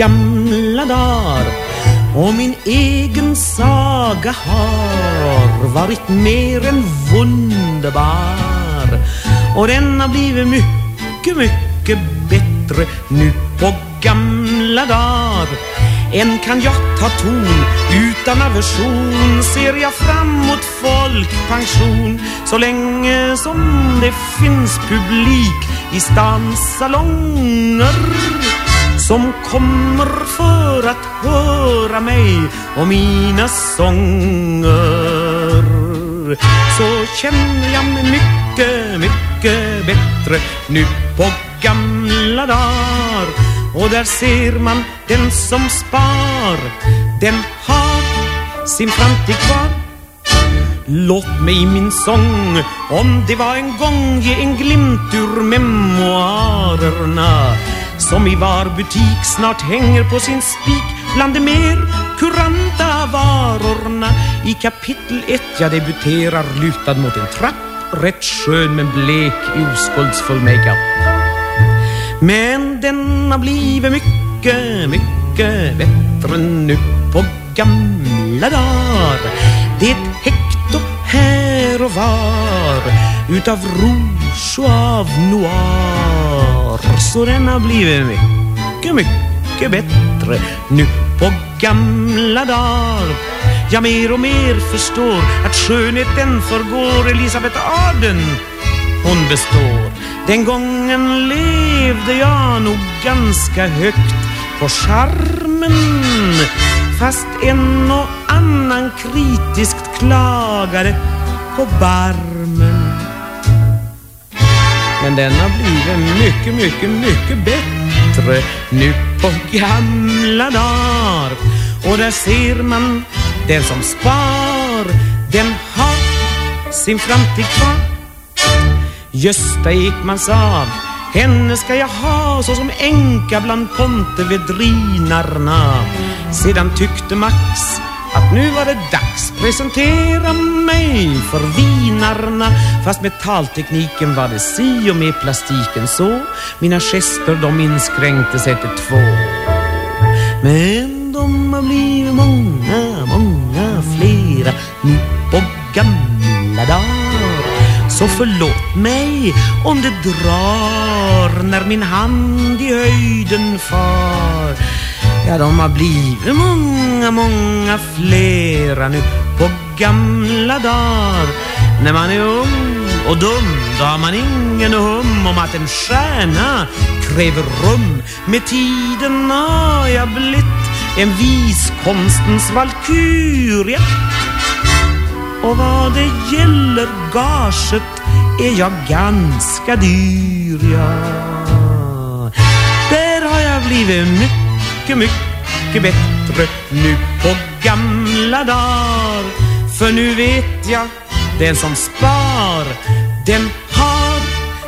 gamla dagar och min egen saga har varit mer än wunderbar. Och den har blivit mycket, mycket bättre nu på gamla dagar än kan jag ta ton utan aversion. Ser jag fram mot folkpension. Så länge som det finns publik i stans salonger. Som kommer för att höra mig och mina sånger. Så känner jag mig mycket, mycket bättre nu på gamla dagar. Och där ser man den som spar Den har sin framtid kvar. Låt mig i min sång Om det var en gång ge en glimt ur memoarerna. Som i var butik snart hänger på sin spik Bland de mer kuranta varorna I kapitel ett jag debuterar lutad mot en trapp Rätt skön men blek i oskuldsfull makeup men den har blivit mycket, mycket bättre nu på gamla dagar. Det är ett hekto här och var utav rouge och av noir. Så den har blivit mycket, mycket bättre nu på gamla dagar. Jag mer och mer förstår att skönheten förgår Elisabeth Arden hon består. Den gången levde jag nog ganska högt på charmen Fast en och annan kritiskt klagade på barmen men den har blivit mycket, mycket, mycket bättre nu på gamla dagar Och där ser man den som spar, den har sin framtid kvar. Gösta Ekman sa henne ska jag ha så som änka bland pontevedrinarna. Sedan tyckte Max att nu var det dags. Presentera mig för vinarna. Fast med taltekniken var det si och med plastiken så. Mina gester de inskränkte sig till två. Men de har blivit många, många flera nu på gamla dagar. Så förlåt mig om det drar när min hand i höjden far. Ja, de har blivit många, många flera nu på gamla dagar. När man är ung och dum, då har man ingen hum om att en stjärna kräver rum. Med tiden har jag blivit en viskonstens valkyria. Och vad det gäller gaget är jag ganska dyr, ja. Där har jag blivit mycket, mycket mycket bättre nu på gamla dagar. För nu vet jag, den som spar, den har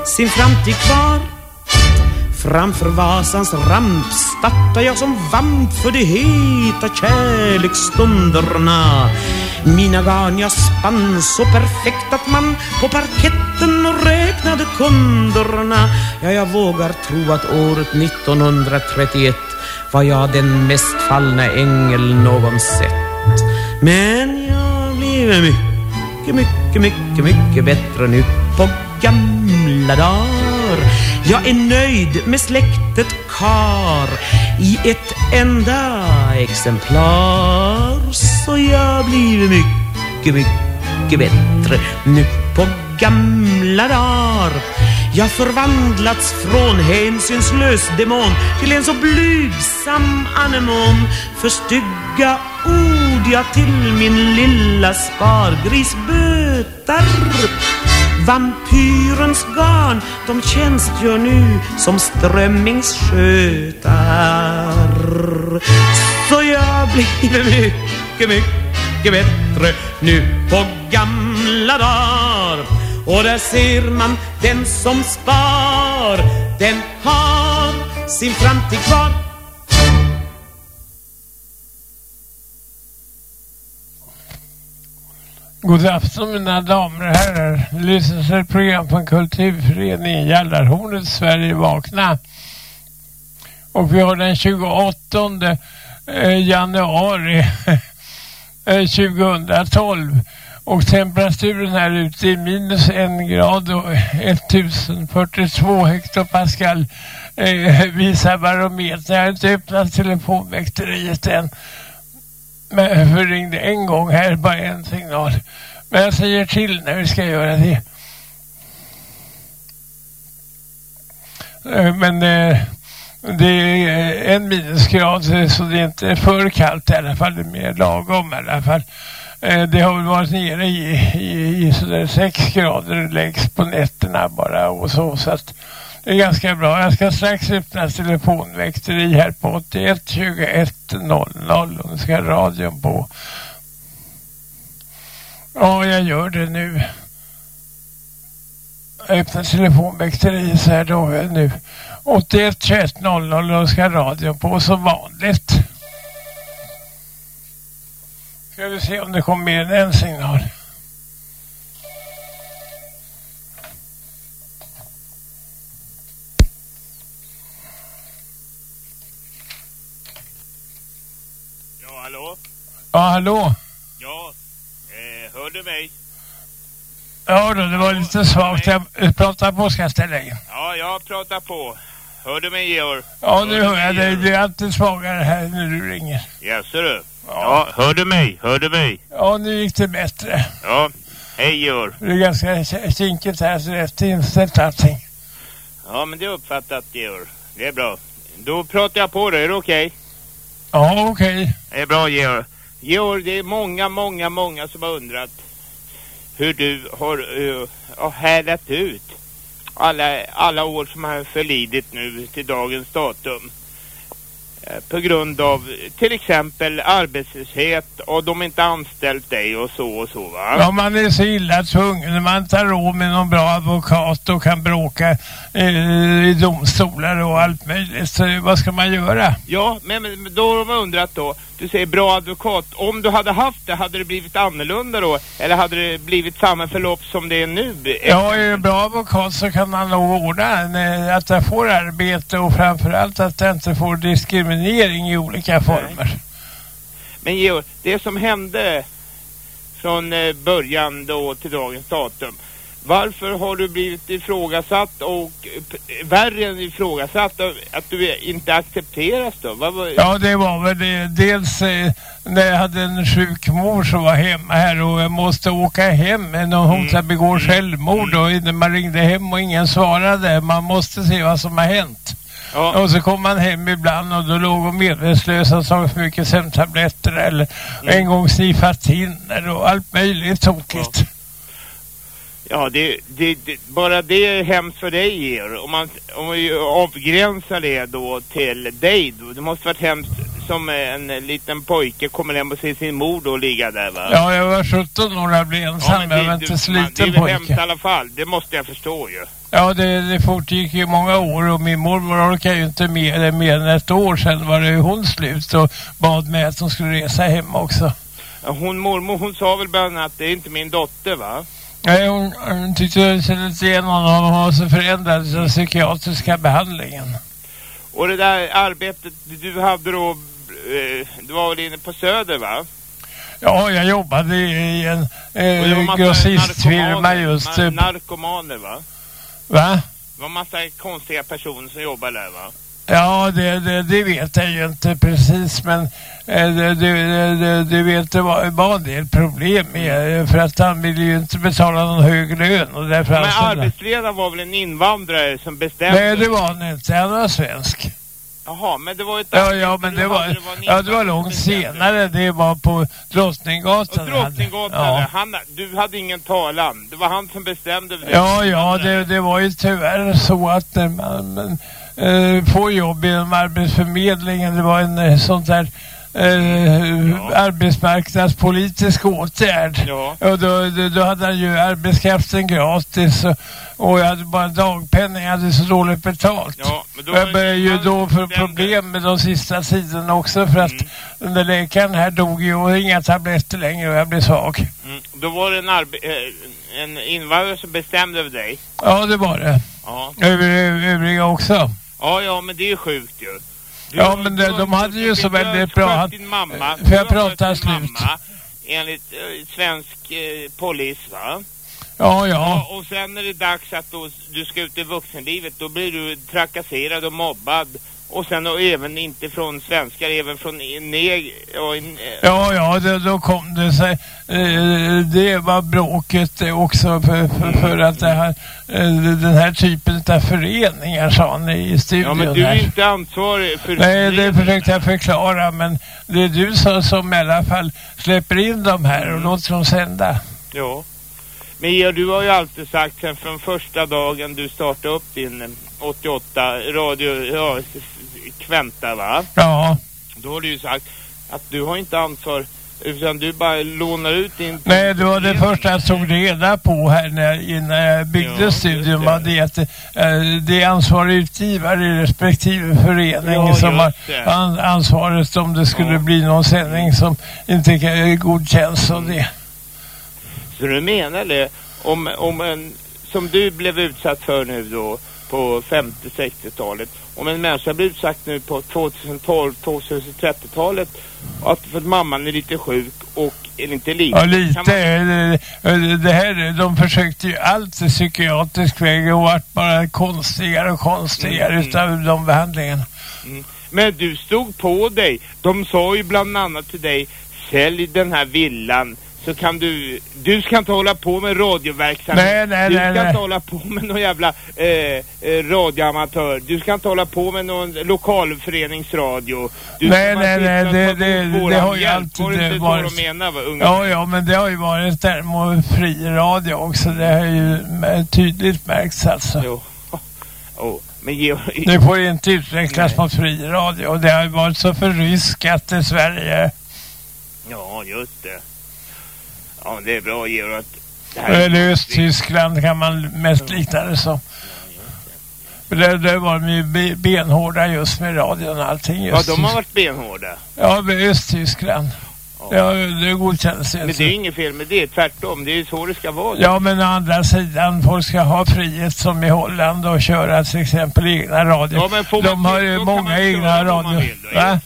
sin framtid kvar. Framför Vasans ramp startar jag som vamp för de heta kärleksstunderna. Mina garn jag spann så perfekt att man på parketten räknade kunderna. Ja, jag vågar tro att året 1931 var jag den mest fallna ängel någon sett. Men jag blev mycket, mycket, mycket, mycket bättre nu på gamla dagar. Jag är nöjd med släktet Kar i ett enda exemplar. Så jag blir mycket, mycket bättre nu på gamla dagar. Jag förvandlats från hänsynslös demon till en så blygsam anemon. För stygga ord jag till min lilla spargris bötar. Vampyrens garn, de tjänstgör nu som strömmingsskötar. Så jag blir mycket, mycket bättre nu på gamla dagar. Och där ser man den som spar, den har sin framtid kvar. God afton mina damer och herrar. Lyssnar till ett program från Kulturföreningen, Gällarhornet, Sverige vakna. Och vi har den 28 eh, januari eh, 2012. Och temperaturen här ute är minus en grad och 1042 hektopascal eh, visar barometern. Jag har inte öppnat telefonväkteriet än. Men jag ringde en gång här, bara en signal. Men jag säger till när vi ska göra det. Eh, men eh, det är en minusgrad så det är inte för kallt i alla fall. Det är mer lagom i alla fall. Eh, det har väl varit nere i, i, i sådär 6 grader lägst på nätterna bara och så. Så att det är ganska bra. Jag ska strax öppna telefonväxteri här på 81 21 00 och nu ska radion på. Ja, jag gör det nu. Jag öppnar telefonväxteriet så här då nu. 81 21 00 och ska radion på som vanligt. Ska vi se om det kommer mer än en signal. Ja, hallå? Ja, hallå? Ja, eh, hör du mig? Ja då, det var lite svagt. Jag pratar på ska jag ställa in. Ja, jag pratar på. Hör du mig Georg? Ja, nu hör jag dig. Det är alltid svagare här när du ringer. Jaså du? Ja. hör du mig? Hör du mig? Ja, nu gick det bättre. Ja, hej Georg. Det är ganska kinkigt här så det är inställt allting. Ja, men det är uppfattat Georg. Det är bra. Då pratar jag på dig, är det okej? Okay? Ja, okej. Okay. Det är bra Georg. Georg, det är många, många, många som har undrat hur du har uh, härdat ut alla, alla år som har förlidit nu till dagens datum. Eh, på grund av till exempel arbetslöshet och de inte anställt dig och så och så va? Ja man är så illa tvungen man tar råd med någon bra advokat och kan bråka eh, i domstolar och allt möjligt. Så vad ska man göra? Ja men, men då har de undrat då, du säger bra advokat, om du hade haft det hade det blivit annorlunda då? Eller hade det blivit samma förlopp som det är nu? Ja är du bra advokat så kan man nog ordna att jag får arbete och framförallt att jag inte får diskriminering diskriminering i olika former. Nej. Men Georg, det som hände från eh, början då till dagens datum. Varför har du blivit ifrågasatt och värre än ifrågasatt att du inte accepteras då? Var... Ja, det var väl det. Dels eh, när jag hade en sjuk mor som var hemma här och jag måste åka hem när hon mm. begår mm. självmord och man ringde hem och ingen svarade. Man måste se vad som har hänt. Ja. Och så kom man hem ibland och då låg hon medvetslös och tagit för mycket sömntabletter eller mm. en gång sniffat tinner och allt möjligt tokigt. Ja. Ja, det, det, det, bara det är hemskt för dig, Georg. Om man, om vi avgränsar det då till dig, då, det måste varit hemskt som en liten pojke kommer hem och ser sin mor då ligga där, va? Ja, jag var 17 år och blev ensam, ja, men jag var inte sliten pojke. Det är väl hemskt i alla fall, det måste jag förstå ju. Ja, det, det fortgick ju många år och min mormor orkade ju inte mer, mer än ett år sedan var det hon slut och bad mig att hon skulle resa hem också. Hon mormor, hon sa väl bland annat att det är inte min dotter va? Nej, hon, hon tyckte jag kände inte igen honom och var så förändrad den psykiatriska behandlingen. Och det där arbetet du hade då, eh, du var väl inne på Söder va? Ja, jag jobbade i en eh, grossistfirma just. Narkomaner va? Va? Det var massa konstiga personer som jobbar där va? Ja, det, det, det, vet jag ju inte precis, men eh, det, det, det vet det var, var en del problem med för att han ville ju inte betala någon hög lön. Och därför men arbetsledaren var väl en invandrare som bestämde? Nej, det var han inte. Han var svensk. Jaha, men det var ju Ja, ja, men det var, det var ja, det var långt senare. Det var på Drottninggatan. Och Drottninggatan, ja. han, du hade ingen talan. Det var han som bestämde. Ja, ja, det, det var ju tyvärr så att man, man eh, får jobb inom Arbetsförmedlingen, det var en eh, sånt där eh, ja. arbetsmarknadspolitisk åtgärd. Ja. Och då, då, då, hade han ju arbetskraften gratis och, och jag hade bara dagpenning, jag hade så dåligt betalt. Ja, men då jag började ju då få problem med de sista sidorna också för att mm. den där läkaren här dog ju och inga tabletter längre och jag blev svag. Mm. Då var det en, eh, en invandrare som bestämde över dig? Ja, det var det. Ja. Över övriga också. Ja, ja, men det är sjukt ju. Ja, men de, de hade ju så väldigt bra... Din mamma. Får jag prata slut? Mamma, enligt uh, svensk uh, polis, va? Ja, ja. Och, och sen är det dags att då, du ska ut i vuxenlivet, då blir du trakasserad och mobbad och sen och även inte från svenskar, även från neg... Eh, ja, ja, det, då kom det sig. Eh, det var bråket också för, för, för att det här, eh, den här typen av föreningar sa ni i studion. Ja, men du är inte ansvarig för... Nej, det försökte jag förklara, men det är du som, som i alla fall släpper in dem här och mm. låter dem sända. Ja. Men ja, du har ju alltid sagt sen från första dagen du startade upp din 88 radio, ja, Kvänta va? Ja. Då har du ju sagt att du har inte ansvar utan du bara lånar ut din... Nej, det var det första jag tog reda på här när, innan jag byggde ja, studion. Var det att äh, det är ansvarig utgivare i respektive förening ja, som har an, ansvaret om det skulle ja. bli någon sändning som inte godkänns och det. Så du menar det? Om, om en, som du blev utsatt för nu då på 50-60-talet. Om en människa blir utsatt nu på 2012-2030-talet att för att mamman är lite sjuk och eller inte lite. Ja, lite. Man... Det här, de försökte ju allt i psykiatrisk väg och vart bara konstigare och konstigare mm. utav de behandlingarna. Mm. Men du stod på dig. De sa ju bland annat till dig, sälj den här villan så kan du, du ska inte hålla på med radioverksamhet. Nej, nej, du ska nej, inte hålla på med någon jävla eh, eh, radioamatör. Du ska inte hålla på med någon lokalföreningsradio. Du nej, nej, nej, det, det, det har ju alltid var det varit... så de menar, va, Ja, ja, men det har ju varit termofri radio också. Det har ju tydligt märkts alltså. Jo. Oh. Men Georg... Det får inte utvecklas mot fri radio. Det har ju varit så förryskat i Sverige. Ja, just det. Ja, det är bra Georg att... Eller Östtyskland kan man mest likna det som. Det, det var de ju benhårda just med radion och allting. Just. Ja, de har varit benhårda. Ja, med Östtyskland. Ja, det godkänns Men det är inget fel med det, tvärtom. Det är så det ska vara. Ja, men å andra sidan, folk ska ha frihet som i Holland och köra till exempel egna radio. Ja, men får de har ju många egna radio. Va?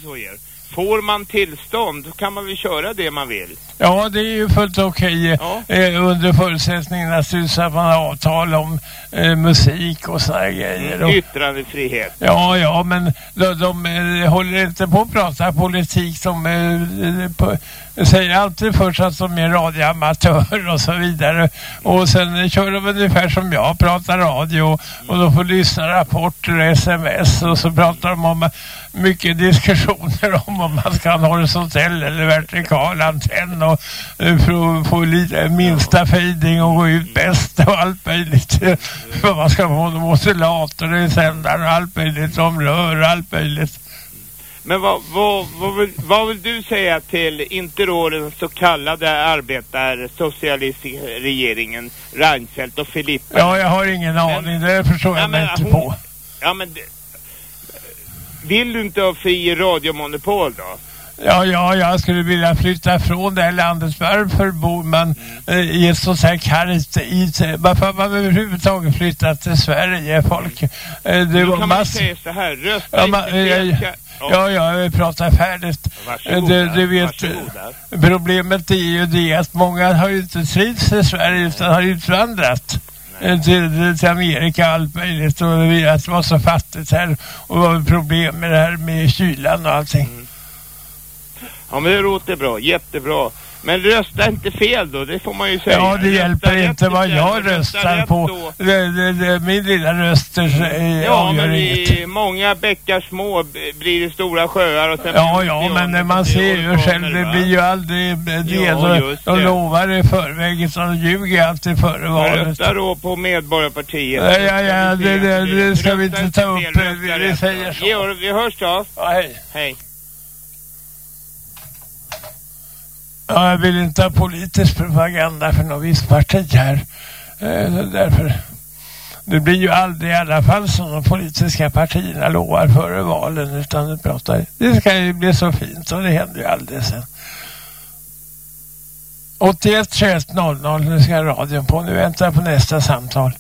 Får man tillstånd, då kan man väl köra det man vill. Ja, det är ju fullt okej okay, ja. eh, under förutsättningen att man har avtal om eh, musik och sådana grejer. Och, Yttrandefrihet. Ja, ja, men de, de, de håller inte på att prata politik. De eh, på, säger alltid först att de är radioamatörer och så vidare. Och sen kör de ungefär som jag pratar radio och de får lyssna rapporter och sms och så pratar de om mycket diskussioner om om man ska ha en horisontell eller vertikal antenn och eh, för att få lite minsta fejding och gå ut bäst och allt möjligt. För man ska få modulator i sändaren och allt möjligt om rör och allt möjligt. Men vad, vad, vad, vill, vad vill du säga till, inte då den så kallade arbetarsocialistiska regeringen, Reinfeldt och Filippa? Ja, jag har ingen men, aning, det förstår jag mig inte på. Ja, men vill du inte ha fri radiomonopol då? Ja, ja, jag skulle vilja flytta från det här landet. Varför bor man eh, i ett sånt här kargt is? Varför har man överhuvudtaget flyttat till Sverige, folk? Eh, det Då var kan man säga så här, rösta ja, man, inte eh, Ja, ja, jag pratar färdigt. Du, du vet, problemet är ju det att många har ju inte trivts i Sverige utan har utvandrat. Eh, till, till Amerika allt möjligt och att det var så fattigt här och problem med det här med kylan och allting. Mm. Ja men det låter bra, jättebra. Men rösta inte fel då, det får man ju säga. Ja, det hjälper rösta inte vad jag röstar på. Det, det, min lilla röst är Ja, men i många bäckar små blir det stora sjöar och sen Ja, ja, men man ser ju själv, det blir ju aldrig det. Ja, de, lovar i förväg, så de ljuger alltid före valet. Rösta då på Medborgarpartiet. Ja, ja, ja det, det, det ska vi inte ta upp. Vi säger så. Georg, vi hörs då. Ja, hej. Hej. Ja, jag vill inte ha politisk propaganda för något visst parti här. Eh, därför det blir ju aldrig i alla fall som de politiska partierna lovar före valen utan det pratar det ska ju bli så fint och det händer ju aldrig sen. 81 21 00 nu ska radion på. Nu väntar jag på nästa samtal.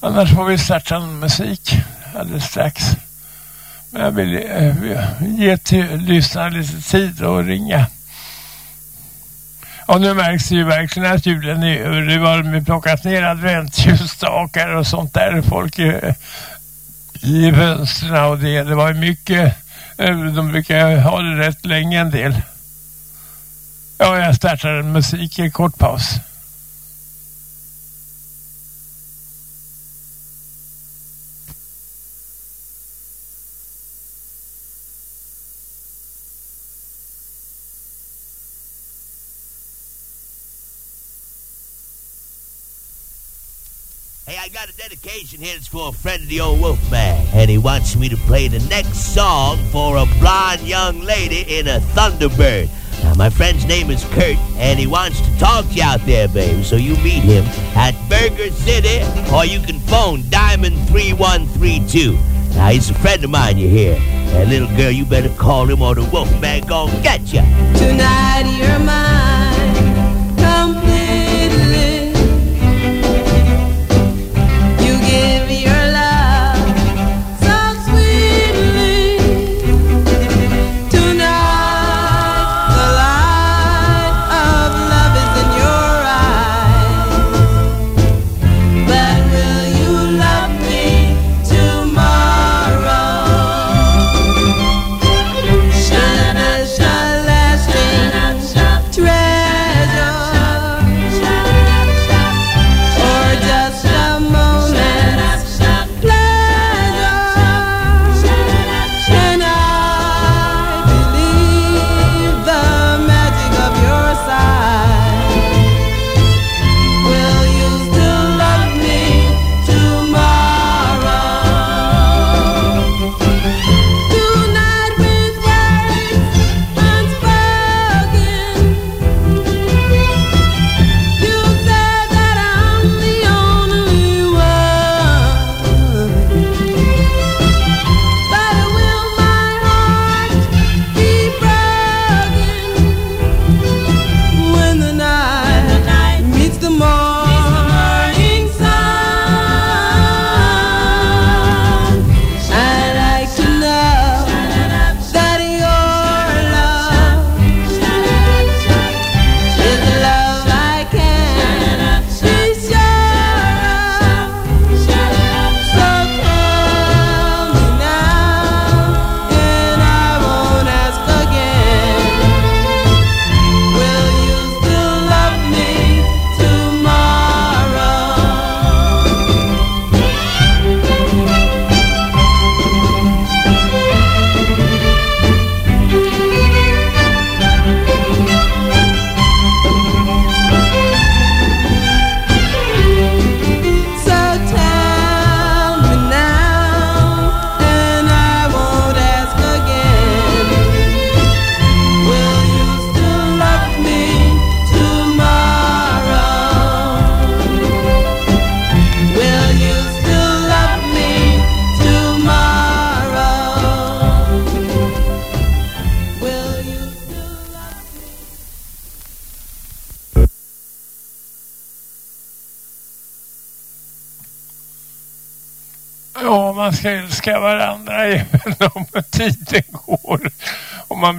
Annars får vi starta en musik alldeles strax. Men jag vill eh, ge till lyssnarna lite tid att ringa. Och nu märks det ju verkligen att julen är över. Det var de plockat ner adventsljusstakar och sånt där. Folk eh, i fönstren och det. Det var mycket. Eh, de brukar ha det rätt länge en del. Ja, jag startar en musik i kort paus. Dedication here. It's for a friend of the old Wolfman. And he wants me to play the next song for a blonde young lady in a Thunderbird. Now, my friend's name is Kurt, and he wants to talk to you out there, babe. So you meet him at Burger City, or you can phone Diamond 3132. Now, he's a friend of mine, you hear. That little girl, you better call him, or the Wolfman gon' get you. Tonight you're mine give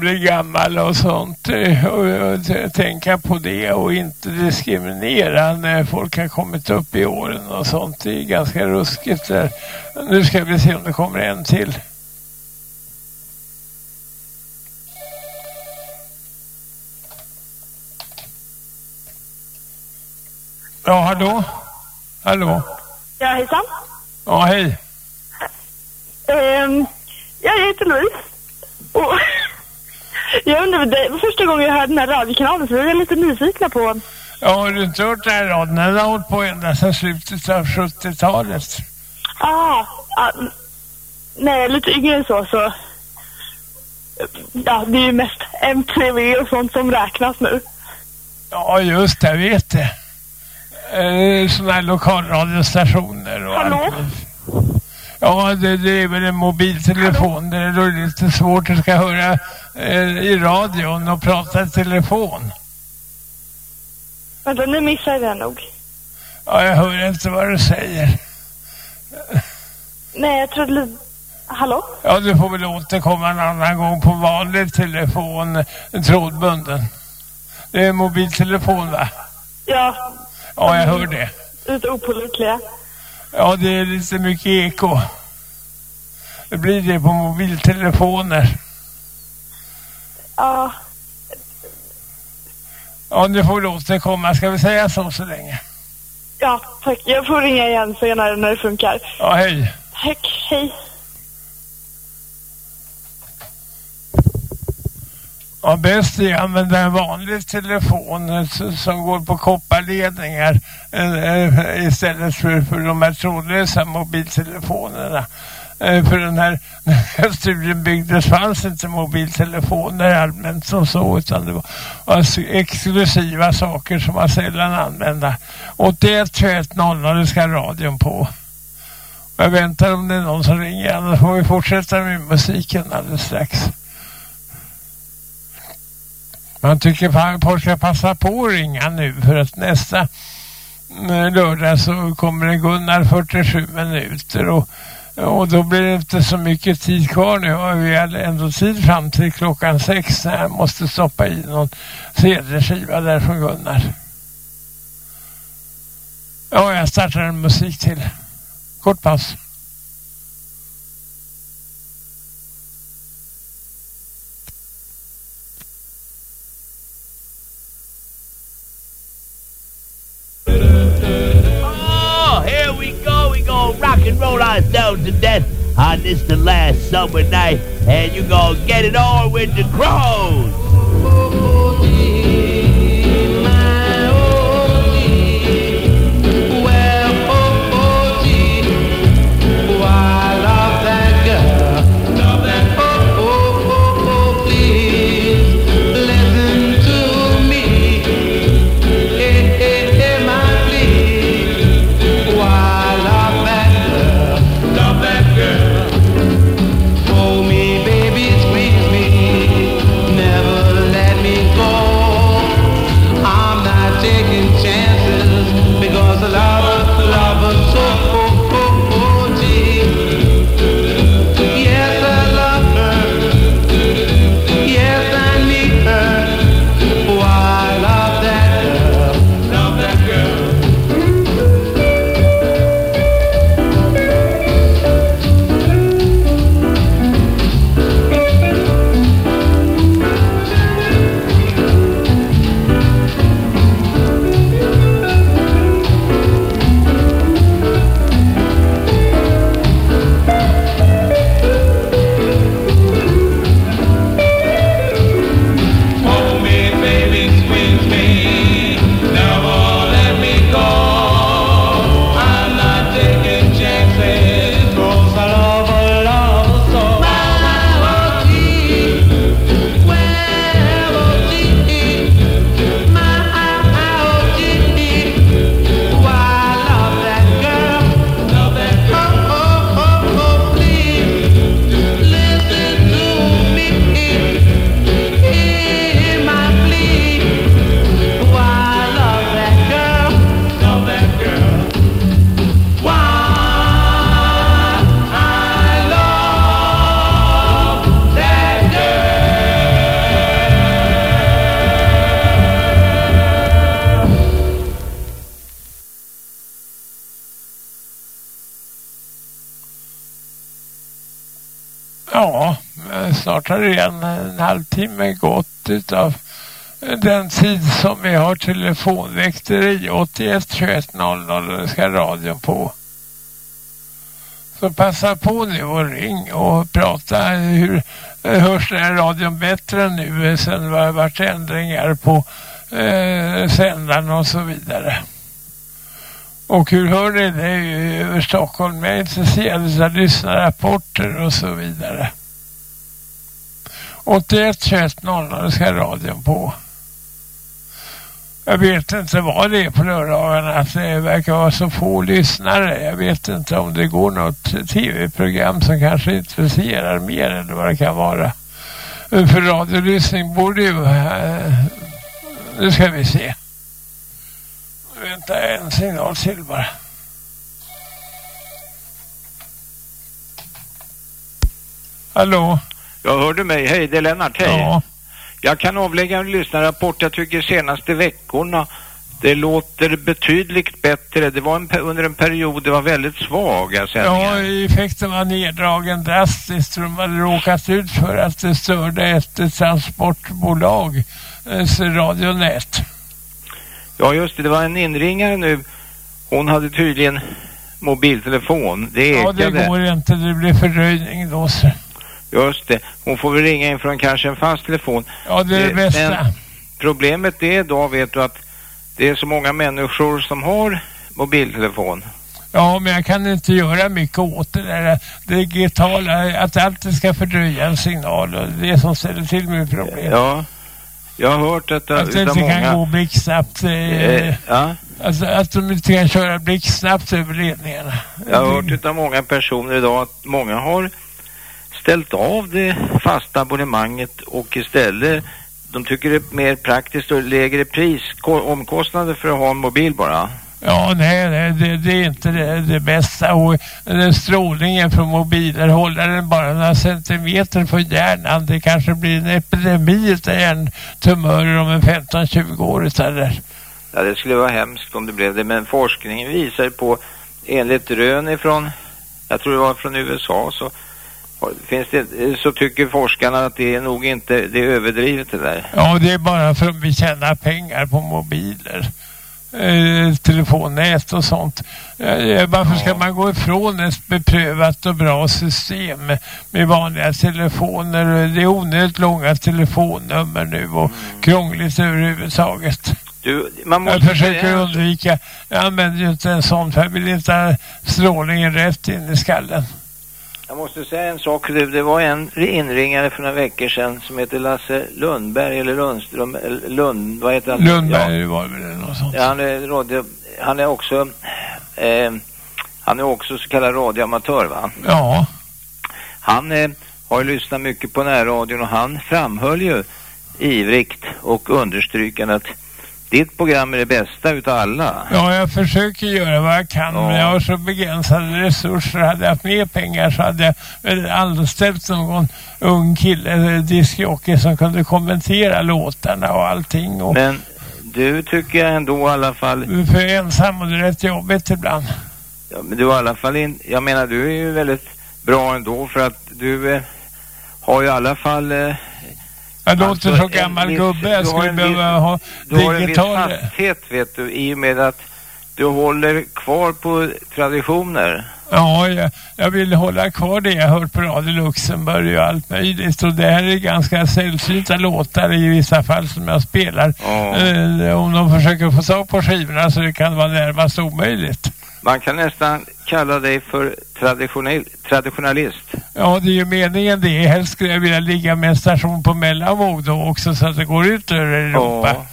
blir gammal och sånt. eh, Och, och tänka på det och inte diskriminera när folk har kommit upp i åren och sånt. Det är ganska ruskigt. där. Nu ska vi se om det kommer en till. Ja, hallå? Hallå? Ja, hejsan. Ja, hej. Ehm, jag heter Louise. Jag undrar, det var första gången jag hörde den här radiokanalen så jag är lite nyfikna på... Ja, har du inte hört den här raden? Den har hållit på ända sedan slutet av 70-talet. Ah, ah, nej, lite yngre än så, så... Ja, det är ju mest MTV och sånt som räknas nu. Ja, just det, jag vet det. Eh, sådana här lokalradiostationer och Hallå? allt. Ja, det, det är väl en mobiltelefon. Det är lite svårt att ska höra eh, i radion och prata i telefon. Vänta, nu missade jag nog. Ja, jag hör inte vad du säger. Nej, jag trodde... Hallå? Ja, du får väl återkomma en annan gång på vanlig telefon, trådbunden. Det är mobiltelefon va? Ja, Ja, jag hör det. lite opålitliga. Ja, det är lite mycket eko. Det blir det på mobiltelefoner. Ja, Ja, nu får du återkomma. Ska vi säga så så länge? ja, tack. Jag får ringa igen senare när det funkar. Ja, hej. Tack, hej. Ja, bäst är att använda en vanlig telefon eh, som går på kopparledningar eh, eh, istället för, för de här trådlösa mobiltelefonerna. För den här, den här studien byggdes fanns inte mobiltelefoner allmänt som så utan det var alltså exklusiva saker som var sällan använda. 81 21 00 ska radion på. Jag väntar om det är någon som ringer annars får vi fortsätta med musiken alldeles strax. Man tycker folk ska passa på att ringa nu för att nästa eh, lördag så kommer det Gunnar 47 minuter och, och då blir det inte så mycket tid kvar nu har vi ändå tid fram till klockan sex när jag måste stoppa i någon CD-skiva där från Gunnar. Ja, jag startar en musik till. Kort paus. To death on this the last summer night, and you gonna get it on with the crows. Timme gått utav den tid som vi har telefonväkteri 81 21 00 det ska radion på. Så passa på nu och ring och prata hur hörs den här radion bättre nu sen sen det har varit ändringar på eh, sändaren och så vidare. Och hur hör ni det är ju över Stockholm? Jag är intresserad av lyssnarrapporter och så vidare. 81 21 00 ska radion på. Jag vet inte vad det är på lördagarna. Att det verkar vara så få lyssnare. Jag vet inte om det går något tv-program som kanske intresserar mer än vad det kan vara. För radiolyssning borde ju... Eh, nu ska vi se. Vänta en signal till bara. Hallå? Jag hörde mig. Hej, det är Lennart. Hej. Ja. Jag kan avlägga en lyssnarrapport. Jag tycker senaste veckorna det låter betydligt bättre. Det var en, under en period det var väldigt svaga sändningar. Ja, effekten var neddragen drastiskt. De hade råkat ut för att det störde ett transportbolag eh, radionät. Ja, just det. Det var en inringare nu. Hon hade tydligen mobiltelefon. Det Ja, det går inte. Det blir fördröjning då. Just det. Hon får väl ringa in från kanske en fast telefon. Ja, det är det Eh, bästa. men Problemet är då, vet du, att det är så många människor som har mobiltelefon. Ja, men jag kan inte göra mycket åt det där digitala, att alltid ska fördröja en signal och det är som ställer till med problem. Ja, jag har hört detta Att det inte kan många. gå blixtsnabbt. Eh, Eh, ja, alltså, att de inte kan köra blixtsnabbt över ledningarna. jag har hört utav många personer idag att många har ställt av det fasta abonnemanget och istället de tycker det är mer praktiskt och lägre pris, ko- omkostnader för att ha en mobil bara. Ja, nej, nej det, det är inte det, det bästa. Och strålningen från mobiler, håller den bara några centimeter från hjärnan, det kanske blir en epidemi av hjärntumörer om en 15-20 år istället. Ja, det skulle vara hemskt om det blev det, men forskningen visar på, enligt rön ifrån, jag tror det var från USA, så finns det, så tycker forskarna att det är nog inte, det är överdrivet det där. Ja, det är bara för att vi tjänar pengar på mobiler. Eh, telefonnät och sånt. Eh, varför ska man gå ifrån ett beprövat och bra system med vanliga telefoner? Det är onödigt långa telefonnummer nu och krångligt överhuvudtaget. Du, man måste Jag försöker undvika, jag använder ju inte en sån för jag vill inte ha strålningen rätt in i skallen. Jag måste säga en sak. Det, det var en inringare för några veckor sedan som heter Lasse Lundberg eller Lundström, eller Lund, vad heter han? Lundberg var det väl något sånt. Ja, han är, radio, han är också, eh, han är också så kallad radioamatör va? Ja. Han eh, har ju lyssnat mycket på närradion och han framhöll ju ivrigt och understrykande att ditt program är det bästa utav alla. Ja, jag försöker göra vad jag kan, men jag har så begränsade resurser. Hade jag haft mer pengar så hade jag anställt någon ung kille, eller diskjockey, som kunde kommentera låtarna och allting. Och Men du tycker jag ändå i alla fall, För ensam och det är rätt jobbigt ibland. ja, men du har i alla fall in, jag menar du är ju väldigt bra ändå för att du eh, har ju i alla fall eh, Jag låter Alltså, så en gammal viss- gubbe, jag skulle behöva ha Du har en viss fasthet vet du i och med att du håller kvar på traditioner. Ja, jag, jag vill hålla kvar det jag hört på Radio Luxemburg och allt möjligt. Och det här är ganska sällsynta låtar i vissa fall som jag spelar. Ja. Eh, om de försöker få tag på skivorna så det kan vara närmast omöjligt. Man kan nästan kalla dig för traditionell, traditionalist. Ja, det är ju meningen det. Helst skulle jag vilja ligga med en station på mellanvåg då också så att det går ut över Europa. Ja.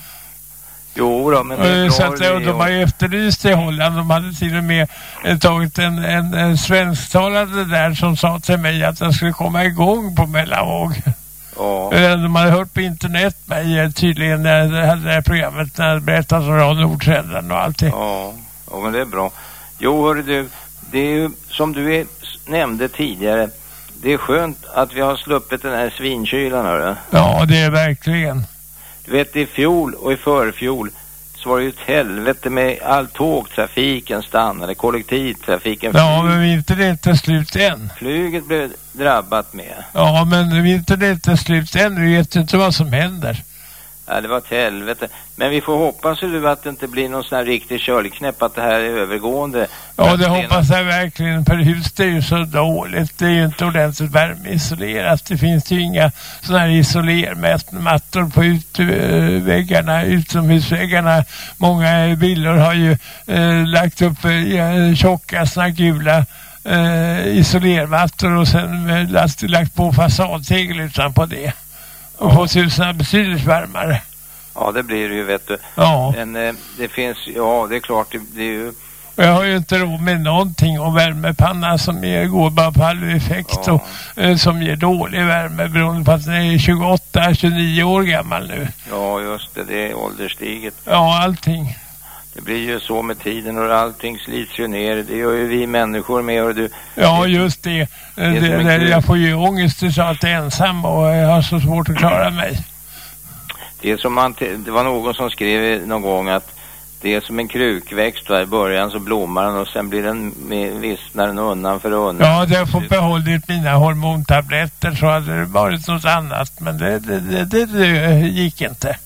Jo då, men det är Eh, bra Så att, det, och de har ju efterlyst i Holland. De hade till och med eh, tagit en, en, en svensktalande där som sa till mig att den skulle komma igång på mellanvåg. Ja. Eh, De hade hört på internet mig tydligen när det här programmet när jag berättade om Radio Nordsändaren och allting. Ja, ja, men det är bra. Jo, hörru du, det är ju som du är, nämnde tidigare, det är skönt att vi har sluppit den här svinkylan, hörru. Ja, det är verkligen. Du vet, i fjol och i förfjol så var det ju ett helvete med all tågtrafiken stannade, kollektivtrafiken. Ja, men vintern är inte slut än. Flyget blev drabbat med. Ja, men vintern är inte slut än. Vi vet inte vad som händer. Ja, det var ett helvete. Men vi får hoppas ju du att det inte blir någon sån här riktig köldknäpp, att det här är övergående. Ja, det hoppas jag verkligen. För huset är ju så dåligt. Det är ju inte ordentligt värmeisolerat. Det finns ju inga sådana här isolermattor på utväggarna, utomhusväggarna. Många villor har ju eh, lagt upp eh, tjocka såna gula eh, isolermattor och sen eh, lagt, lagt på fasadtegel utanpå det. Och fått husen betydligt varmare. Ja, det blir det ju, vet du. Ja. Men eh, det finns, ja, det är klart, det, det är ju... Jag har ju inte råd med någonting och värmepanna som är, går bara på halveffekt och eh, som ger dålig värme beroende på att den är 28-29 år gammal nu. Ja, just det, det är ålderstiget. Ja, allting. Det blir ju så med tiden och allting slits ju ner. Det gör ju vi människor med och du. Ja, just det. Eh, Det är det, det jag får ju ångest så att jag är ensam och jag har så svårt att klara mig. Det är som man, det var någon som skrev någon gång att det är som en krukväxt va? i början så blommar den och sen blir den vissnar den undan för undan. Ja, jag fått behållit mina hormontabletter så hade det varit något annat. Men det, det, det, det gick inte.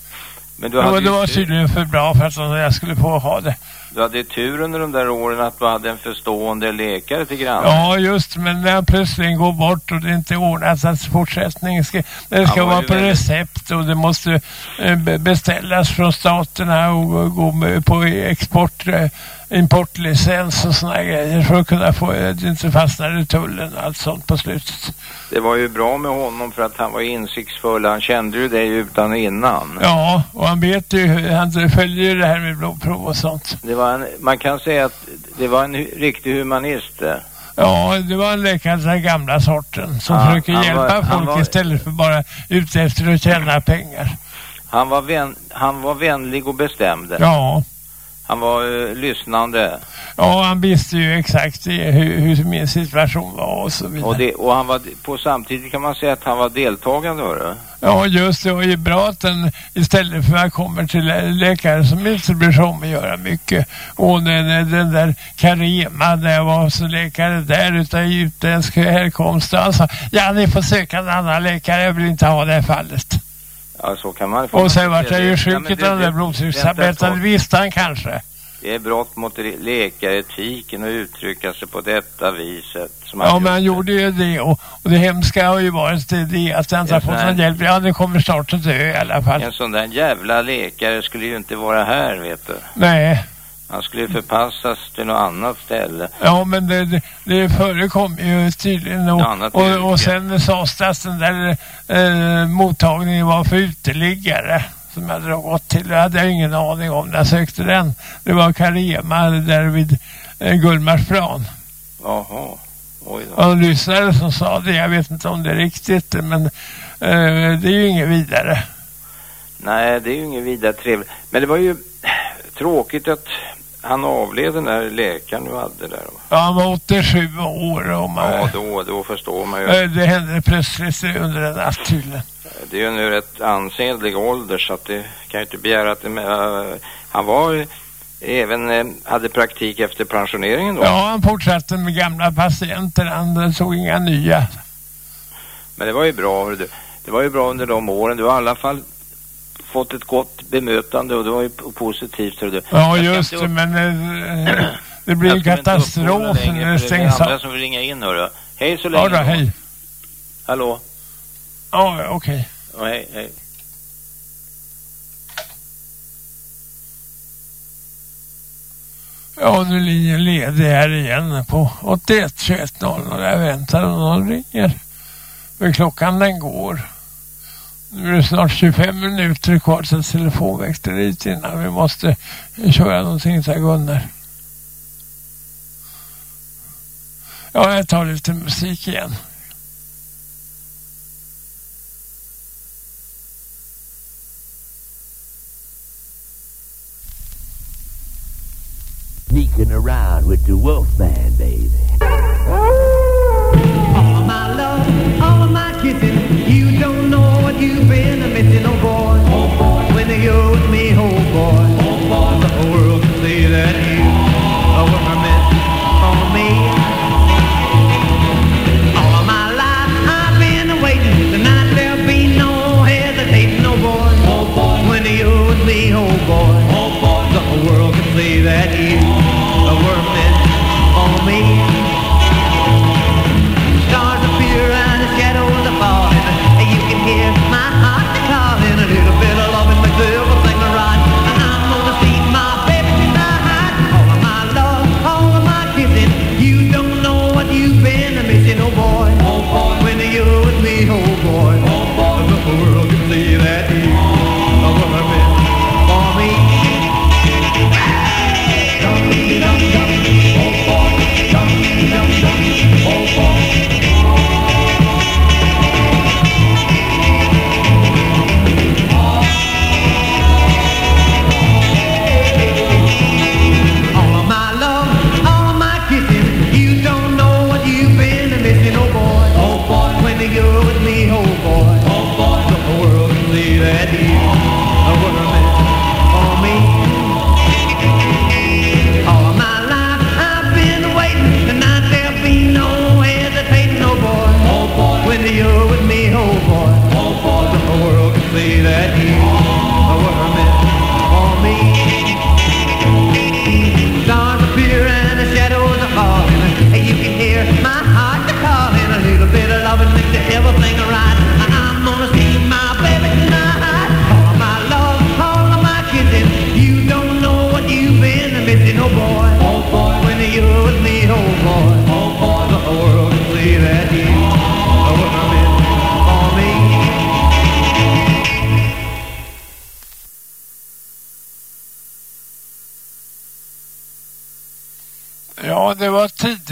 Men du hade, var, det var tydligen för bra för att jag skulle få ha det. du hade tur under de där åren att du hade en förstående läkare till grann. Ja, just men när jag plötsligt går bort och det inte är ordnat att fortsättning ska, det ska vara på väldigt- recept och det måste eh, be- beställas från staterna och gå på export, eh, importlicens och såna grejer för att kunna få eh, det inte fastnar i tullen och allt sånt på slutet. Det var ju bra med honom för att han var insiktsfull. Han kände ju dig utan och innan. Ja, och han vet ju, han följer ju det här med blodprov och sånt. Det var en, man kan säga att det var en riktig humanist det. Ja, det var en läkare av den gamla sorten som Ja, försöker hjälpa var- folk var- istället för bara ute efter att tjäna pengar. Han var, vän, han var vänlig och bestämd. Ja. Han var uh, lyssnande. Ja, han visste ju exakt i- hur, hur min situation var och så vidare. Och, det, och han var på samtidigt kan man säga att han var deltagande hörru. Ja, just det. Och det är bra att den istället för att jag kommer till lä- läkare som inte bryr sig om att göra mycket. Och den, den där Karema, när jag var så läkare där utav utländsk härkomst. Sa, ja ni får söka en annan läkare, jag vill inte ha det här fallet. Ja, så kan man... man Och sen vart jag ju sjuk utav den där blodtryckstabletten, visste han kanske. Det är brott mot re- läkaretiken att uttrycka sig på detta viset. Som Ja, men han gjorde ju det och, och det hemska har ju varit det, det att jag inte har fått någon hjälp. Ja, det kommer snart att dö i alla fall. En sån där jävla läkare skulle ju inte vara här, vet du. Nej. Han skulle förpassas till något annat ställe. Ja, men det, det, det förekom ju tydligen. Och, och, och sen sades det att den där eh, mottagningen var för uteliggare som jag hade gått till. Det hade jag ingen aning om när jag sökte den. Det var Carema där vid eh, Gullmarsplan. Jaha. Oj då. Och lyssnare som sa det. Jag vet inte om det är riktigt men eh, det är ju inget vidare. Nej, det är ju inget vidare trevligt. Men det var ju tråkigt att han avled den där läkaren du hade där. Ja, han var 87 år och man, Ja, då, då förstår man ju. eh, det hände plötsligt under en natt tydligen. Det är ju nu rätt ansenlig ålder så att det kan ju inte begära att det, äh, han var även, äh, hade praktik efter pensioneringen då. Ja, han fortsatte med gamla patienter. Han eh, såg inga nya. Men det var ju bra. Det var ju bra under de åren. Du har i alla fall fått ett gott bemötande och det var ju positivt, hörru du. Ja, just det, upp- men eh, det blir ju katastrof när det för stängs är andra av. som vill ringa in, hörru. Hej så länge. Ja då, hej. Hallå? Ja, okej. Ja, hej, hej. Ja, nu är linjen ledig här igen på 81 21 00. Jag väntar om någon ringer. För klockan den går. Nu är det snart 25 minuter kvar till telefonväxteriet innan vi måste köra någonting, sa Gunnar. Ja, jag tar lite musik igen. Sneaking around with the Wolfman, baby. All of my love, all of my kissing, you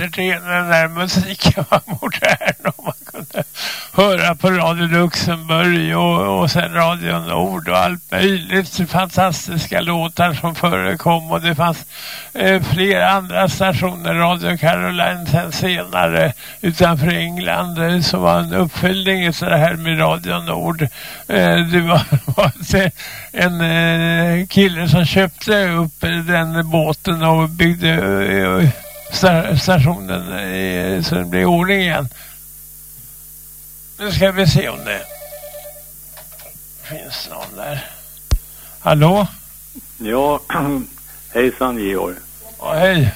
var till när den där musiken var modern och man kunde höra på Radio Luxemburg och, och sen Radio Nord och allt möjligt fantastiska låtar som förekom och det fanns eh, flera andra stationer, Radio Caroline sen senare utanför England eh, som var en uppföljning så det här med Radio Nord. Eh, det var, var det en eh, kille som köpte upp den båten och byggde eh, stationen så den blev i ordning igen. Nu ska vi se om det finns någon där. Hallå? Ja, hejsan Georg. Ja, hej.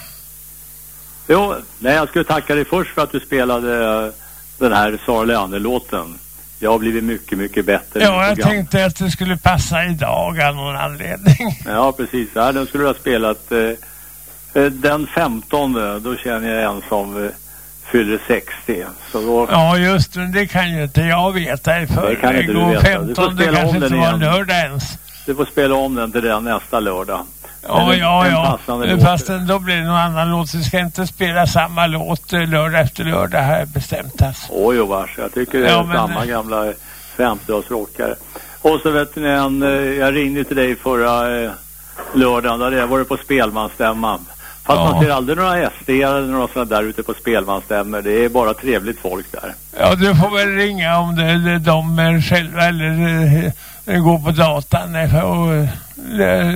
Jo, nej jag skulle tacka dig först för att du spelade eh, den här Sara Leander-låten. Jag har blivit mycket, mycket bättre. Ja, jag program. tänkte att det skulle passa idag av någon anledning. Ja, precis. Ja, den skulle du ha spelat eh, den 15, då känner jag en som eh, fyller 60. Så då, Ja, just det. Det kan ju inte jag veta i Det kan inte förväg. du veta. Du får 15, det spela om kanske inte den var lördag ens. du får spela om den till den nästa lördag. Ja, En- ja, en ja. låt. Fast då blir det någon annan låt. Vi ska inte spela samma låt eh, lördag efter lördag har jag bestämt alltså. Oj och vars, jag tycker det är Ja, men- samma gamla 50-talsrockare. Och så vet ni en, eh, jag ringde till dig förra eh, lördagen, där jag varit på spelmansstämman. Fast Ja. man ser aldrig några SD eller några sådana där ute på spelmansstämmor. Det är bara trevligt folk där. Ja, du får väl ringa om det, det de själva eller eh, gå på datan och eh,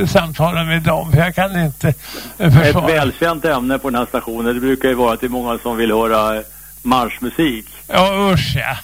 eh, samtala med dem. För jag kan inte eh, Ett försvara. välkänt ämne på den här stationen, det brukar ju vara är många som vill höra marschmusik. Ja, usch ja.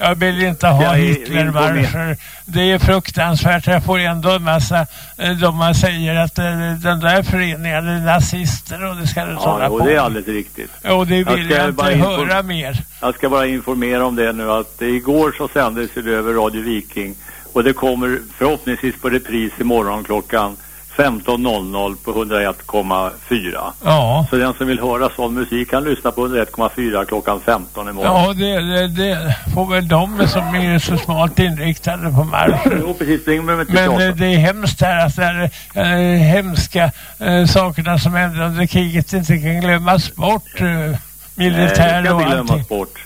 Jag vill inte ha Jag Hitlermarscher. Det är fruktansvärt. Jag får ändå en massa, eh, de man säger att eh, den där föreningen är nazister och det ska du Ja, hålla jo, på det är alldeles riktigt. Och det Jag vill ska jag, inte höra mer. Jag ska bara informera om det nu att igår så sändes det över Radio Viking och det kommer förhoppningsvis på repris imorgon klockan 15.00 på 101,4. Ja. Så den som vill höra sån musik kan lyssna på 101,4 klockan 15 imorgon. Ja, det, det, det får väl de som är så smart inriktade på marschen. Jo, precis. Det Men prata. eh, det är hemskt här att de här eh, hemska eh, sakerna som hände under kriget inte kan glömmas bort. Nej, militär det ska inte glömmas bort.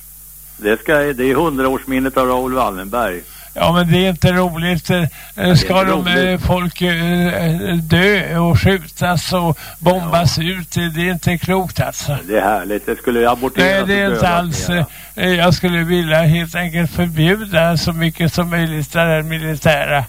Det, ska, det är hundraårsminnet av Raoul Wallenberg. Ja, men det är inte roligt. Eh, Ska inte de eh, roligt. folk eh, dö och skjutas och bombas ut? Det är inte klokt alltså. Det är härligt. Det skulle aborteras Nej, det är inte alls. Jag skulle vilja helt enkelt förbjuda så mycket som möjligt det här militära.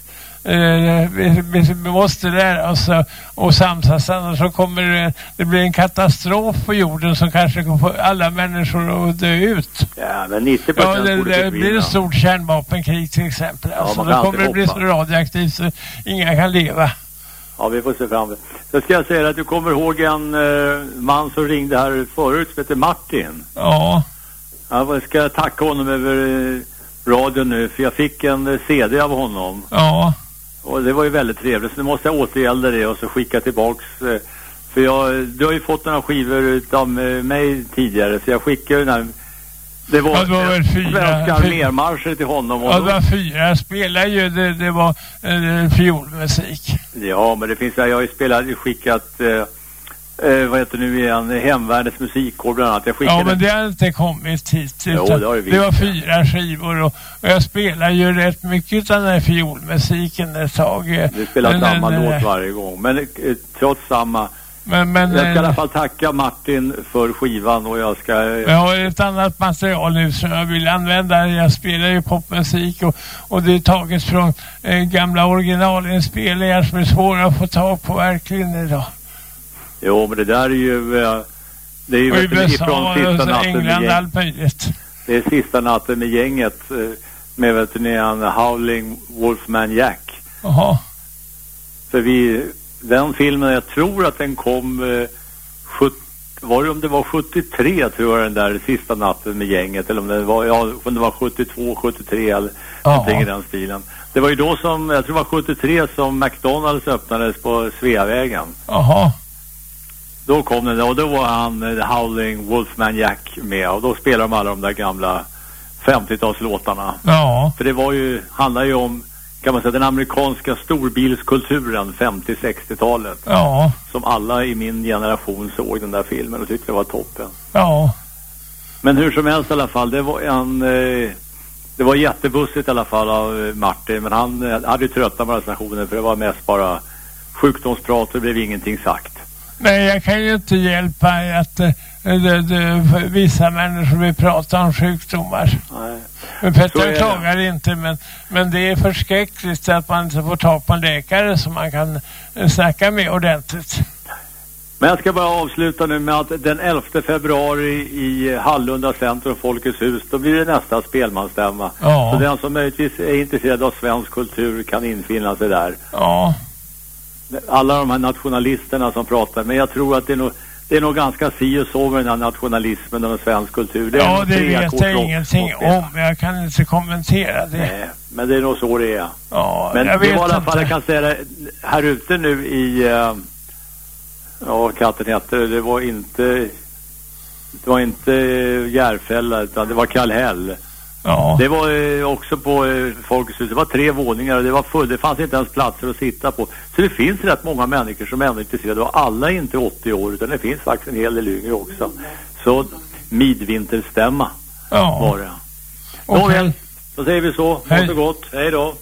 Eh, Vi, vi, vi måste lära oss att- och samsas annars så kommer det, det bli en katastrof på jorden som kanske kommer få alla människor att dö ut. Ja, men 90 Ja, det, borde det blir ett stort kärnvapenkrig till exempel. Alltså, man kan då kommer det bli så radioaktivt så inga kan leva. Ja, vi får se fram emot. Så ska jag säga att du kommer ihåg en eh, man som ringde här förut som heter Martin. Ja, Jag ska tacka honom över eh, radion nu för jag fick en eh, CD av honom. ja. Och det var ju väldigt trevligt. Så nu måste jag återgälda det och så skicka tillbaks. Eh, för jag, du har ju fått några skivor utav eh, mig tidigare så jag skickar ju den här. Det var, Ja, det var väl fyra- svenska armémarscher till honom. Och Ja, det var fyra. Jag spelade ju, det, det var eh, fiolmusik. Ja, men det finns, jag har ju spelat, skickat, eh, eh, vad heter nu igen, Hemvärnets musikkår bland annat. Jag skickade, Ja, men det har inte kommit hit. Jo, det har det det var fyra skivor och, och jag spelar ju rätt mycket av den här fiolmusiken ett tag. vi spelar men, samma eh, låt varje gång. Men eh, trots samma, Men, men jag ska i alla eh, fall tacka Martin för skivan och jag ska, jag har ett annat material nu som jag vill använda. Jag spelar ju popmusik och, och det är taget från eh, gamla originalinspelningar som är svåra att få tag på verkligen idag. Jo men det där är ju, eh, det är ju USA ifrån sista natten England, allt möjligt. det är sista natten med gänget eh, med vet du, en Howling Wolfman Jack. Jaha. För vi, den filmen, jag tror att den kom eh, 70, var det om det var 73 tror jag den där sista natten med gänget eller om det var, ja, om det var 72, 73 eller Ja. någonting i den stilen. Det var ju då som, jag tror det var 73 som McDonalds öppnades på Sveavägen. Jaha. Då kom den och då var han eh, Howling Wolfman Jack med och då spelade de alla de där gamla 50-talslåtarna. Ja. För det var ju, handlar ju om kan man säga, den amerikanska storbilskulturen 50-60-talet. Ja, Som alla i min generation såg den där filmen och tyckte det var toppen. ja, Men hur som helst i alla fall, det var en... Eh, det var jättebussigt i alla fall av eh, Martin, men han eh, hade ju tröttnat med recensionen för det var mest bara sjukdomsprat och det blev ingenting sagt. Men jag kan ju inte hjälpa att eh, det, det, vissa människor vill prata om sjukdomar. Nej. Men Petter det. klagar inte, men, men det är förskräckligt att man inte får tag på en läkare som man kan eh, snacka med ordentligt. Men jag ska bara avsluta nu med att den 11 februari i Hallunda centrum, Folkets hus, då blir det nästa spelmansstämma. Ja. Så den som möjligtvis är intresserad av svensk kultur kan infinna sig där. Ja, Alla de här nationalisterna som pratar, men jag tror att det är nog, det är nog ganska si och så med den här nationalismen och svensk kultur. Det ja det vet jag ingenting om. Jag kan inte kommentera det. Nej, men det är nog så det är. Ja, Men jag det vet var i alla fall, jag kan säga det, här ute nu i, eh, ja katten hette det, var inte, det var inte Järfälla utan det var Kallhäll. Ja, Det var eh, också på eh, Folkets hus, det var tre våningar och det var fullt, det fanns inte ens platser att sitta på. Så det finns rätt många människor som ändå är intresserade och alla är inte 80 år utan det finns faktiskt en hel del yngre också. Så midvinterstämma ja. var det. Nåväl, då säger vi så. Ha så gott. Hej då.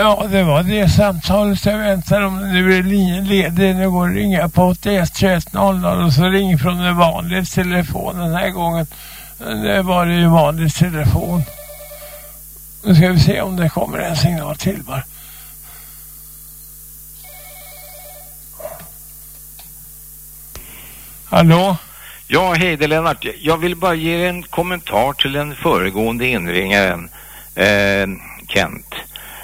Ja, det var det samtalet jag väntade om. Nu är linjen ledig. Nu går det ringa på 81 21 00 och så ring från en vanlig telefon den här gången. Det var det ju vanlig telefon. Nu ska vi se om det kommer en signal till bara. Hallå? Ja, hej det är Lennart. Jag vill bara ge en kommentar till den föregående inringaren, eh, Kent.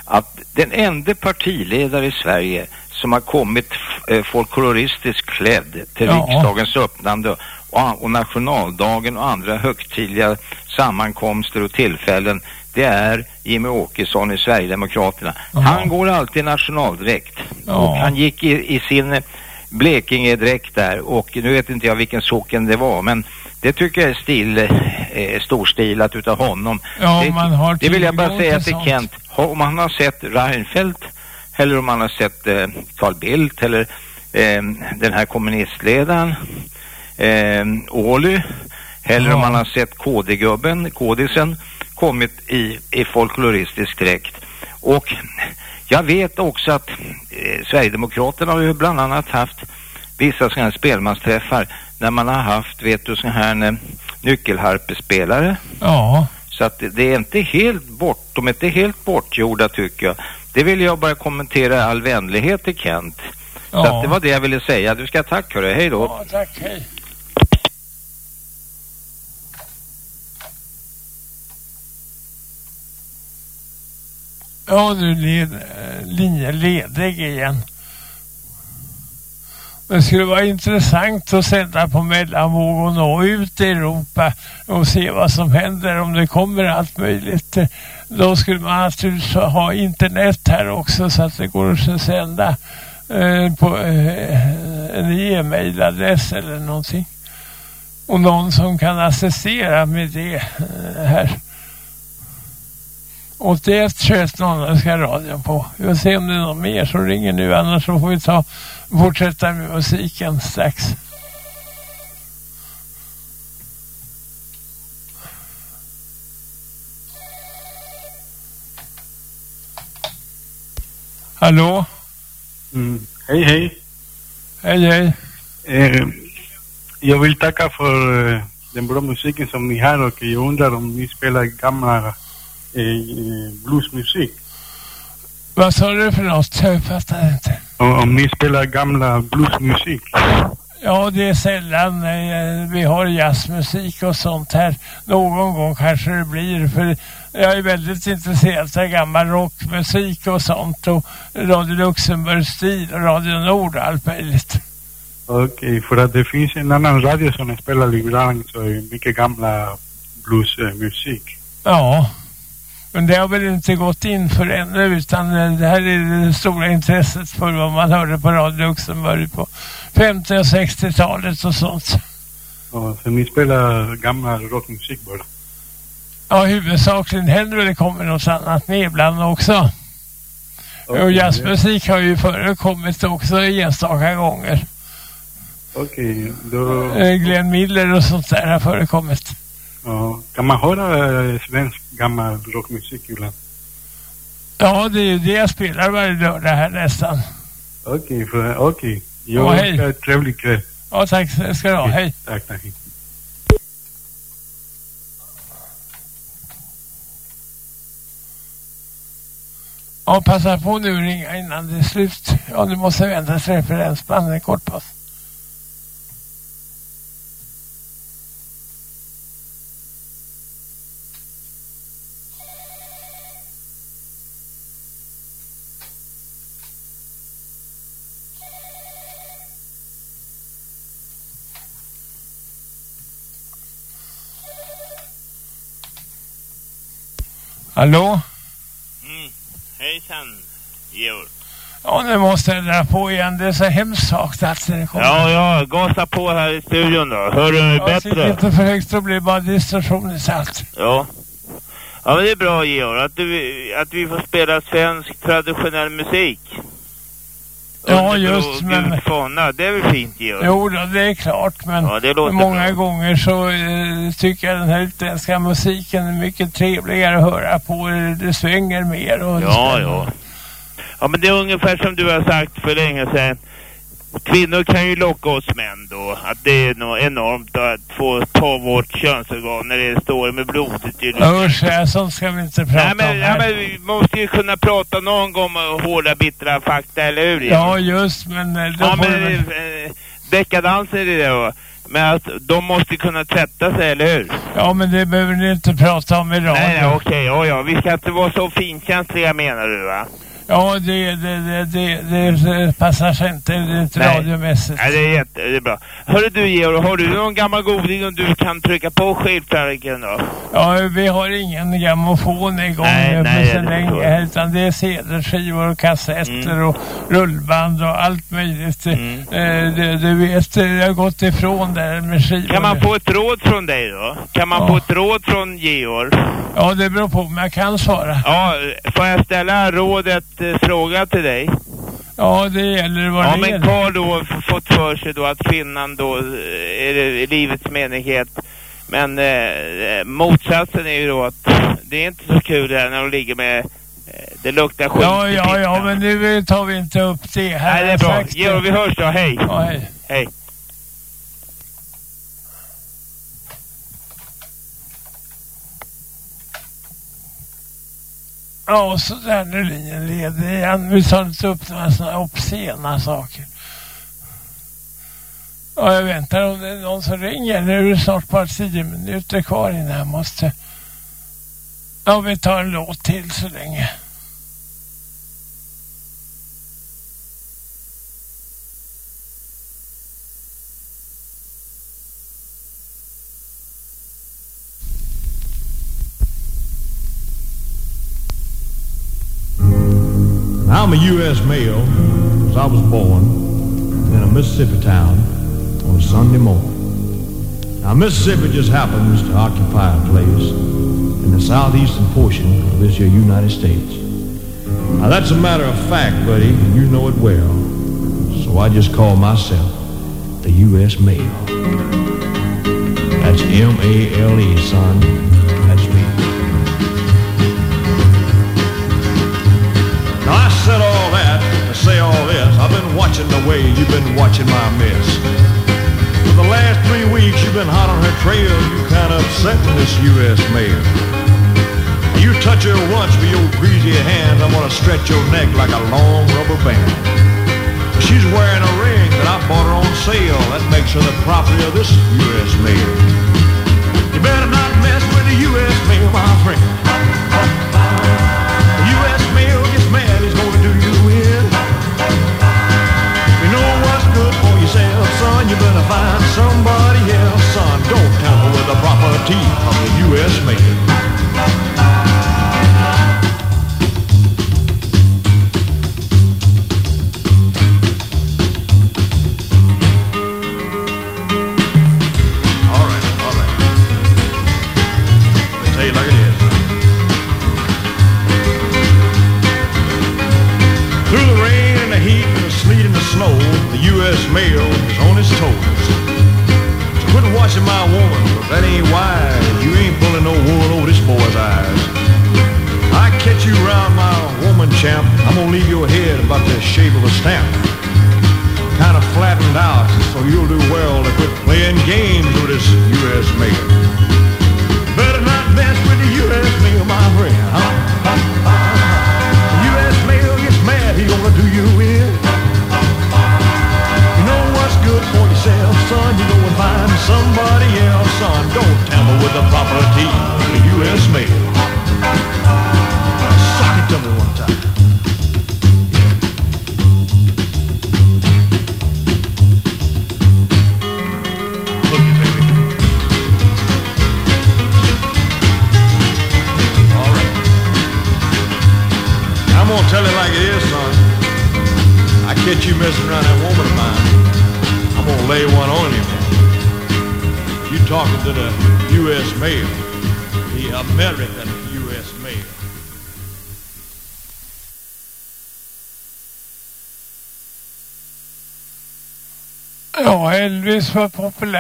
Att den enda partiledare i Sverige som har kommit eh, folkloristiskt klädd till Ja. riksdagens öppnande och, och nationaldagen och andra högtidliga sammankomster och tillfällen det är Jimmy Åkesson i Sverigedemokraterna. Jaha. Han går alltid i nationaldräkt Ja. och han gick i, i sin Blekingedräkt där och nu vet inte jag vilken socken det var men det tycker jag är stil, eh, storstilat utav honom. Ja, det, man har det vill jag bara säga till sånt. Kent, om han har sett Reinfeldt eller om man har sett eh, Carl Bildt eller eh, den här kommunistledaren eh, Åly eller om Ja. man har sett KD-gubben, kodisen kommit i, i folkloristisk dräkt. Och jag vet också att eh, Sverigedemokraterna har ju bland annat haft vissa sådana här spelmansträffar när man har haft, vet du, sådana här eh, nyckelharpespelare. Ja, Så att det, det är inte helt bort, de är inte helt bortgjorda tycker jag. Det vill jag bara kommentera all vänlighet till Kent. Så Ja. att det var det jag ville säga. Du ska tack hörru, hej då. ja tack, hej. Ja, är led, eh, linjen ledig igen. Det skulle vara intressant att sända på mellanvåg och nå ut i Europa och se vad som händer om det kommer allt möjligt. Då skulle man naturligtvis ha internet här också så att det går att sända eh, på eh, en e-mailadress eller någonting. Och någon som kan assistera med det eh, här. 81 21 00 ska radion på. Vi får se om det är någon mer som ringer nu annars så får vi ta fortsätta med musiken strax. Hallå? Mm. Hej, hej. Hej hej. Eh, jag vill tacka för eh, den bra musiken som ni har och jag undrar om ni spelar gamla bluesmusik. Vad sa du för något? Jag fattar inte. Om ni spelar gamla bluesmusik. Ja, det är sällan eh, vi har jazzmusik och sånt här. Någon gång kanske det blir, för jag är väldigt intresserad av gammal rockmusik och sånt och Radio Luxemburg-stil och Radio Nord och allt möjligt. Okej, för att det finns en annan radio som spelar ibland så är mycket gamla bluesmusik. Ja, men det har väl inte gått in för ännu utan eh, det här är det stora intresset för vad man hörde på Radio Luxemburg på 50 och 60-talet och sånt. Och så ni spelar gamla rockmusik bara. Ja, huvudsakligen händer det kommer något annat med ibland också. Okej, och jazzmusik har ju förekommit också enstaka gånger. Okej, då... Eh, Glenn Miller och sånt där har förekommit. Ja, kan man höra eh, svensk gammal rockmusik ibland? Ja, det är ju det jag spelar varje lördag här nästan. Okej, för- okej. Ja, Jag hej. önskar trevlig kväll. Ja, tack ska du ha. Hej. Tack, tack. Ja, passa på nu ringa innan det är slut. Ja, du måste vänta till referensband en Hallå? Mm. Hejsan, Georg. Ja, nu måste jag dra på igen. Det är så hemskt svagt att det kommer. Ja, ja, gasa på här i studion då. Hör du mig sitter bättre? inte för högt så blir det bara distorsion i allt. Ja. Ja, men det är bra Georg, att, du, att vi får spela svensk traditionell musik. Ja, just, men- fana. Det är väl fint Georg? Jo, då, det är klart, men Ja, det många gånger så eh, tycker jag den här utländska musiken är mycket trevligare att höra på. Eh, Det svänger mer och Ja, ja. Ja, men det är ungefär som du har sagt för länge sedan. Kvinnor kan ju locka oss män då. Att det är något enormt att få ta vårt könsorgan när det står med blodet i Usch, ja, sånt ska vi inte prata Nej, men, om här. men vi måste ju kunna prata någon gång om hårda, bittra fakta, eller hur? Ja, just, men... eh, Ja, men vi eh, decadans är det då. Men att de måste kunna tvätta sig, eller hur? ja, men det behöver ni inte prata om i radio. Nej, nej, okej, ja, ja. Vi ska inte vara så finkänsliga menar du, va? Ja, det, det, det, det, det, det passar sig inte. Det Nej. radiomässigt. Nej, det är jätte, det är bra. Hörru du Georg, har du någon gammal goding och du kan trycka på skivtallriken då? Ja, vi har ingen grammofon igång Nej, nej, så det länge. Utan det är CD-skivor och kassetter Mm. och rullband och allt möjligt. Eh, det, du vet, eh, jag har gått ifrån där med skivor. Kan man få ett råd från dig då? Kan man få ett råd från Georg? Ja, det beror på om jag kan svara. Ja, får jag ställa rådet eh, fråga till dig? Ja, det gäller vad Ja, det men gäller. Karl då har f- fått för sig då att kvinnan då eh, är livets menighet. Men eh, eh, motsatsen är ju då att det är inte så kul här när de ligger med, eh, det luktar skit Ja, ja, ja, men nu tar vi inte upp det här. Nej, det är bra. Georg, vi hörs då. Hej. Ja, hej. Hej. Ja, och så där nu linjen leder igen. Vi tar inte upp några sådana obscena saker. Ja, jag väntar om det är någon som ringer. Nu är det snart bara tio minuter kvar innan jag måste... Ja, vi tar en låt till så länge. I'm a U.S. male, 'cause I was born in a Mississippi town on a Sunday morning. Now, Mississippi just happens to occupy a place in the southeastern portion of this here United States. Now, that's a matter of fact, buddy, and you know it well. So I just call myself the U.S. male. That's M-A-L-E, son. Say all this. I've been watching the way you've been watching my miss. For the last three weeks you've been hot on her trail. You kind of upsetting this U.S. mail. You touch her once with your greasy hands, I'm gonna stretch your neck like a long rubber band. She's wearing a ring that I bought her on sale. That makes her the property of this U.S. mail. You better not mess with the U.S. mail, my friend. Son. You better find somebody else, son. Don't tamper with the property of the U.S. mail.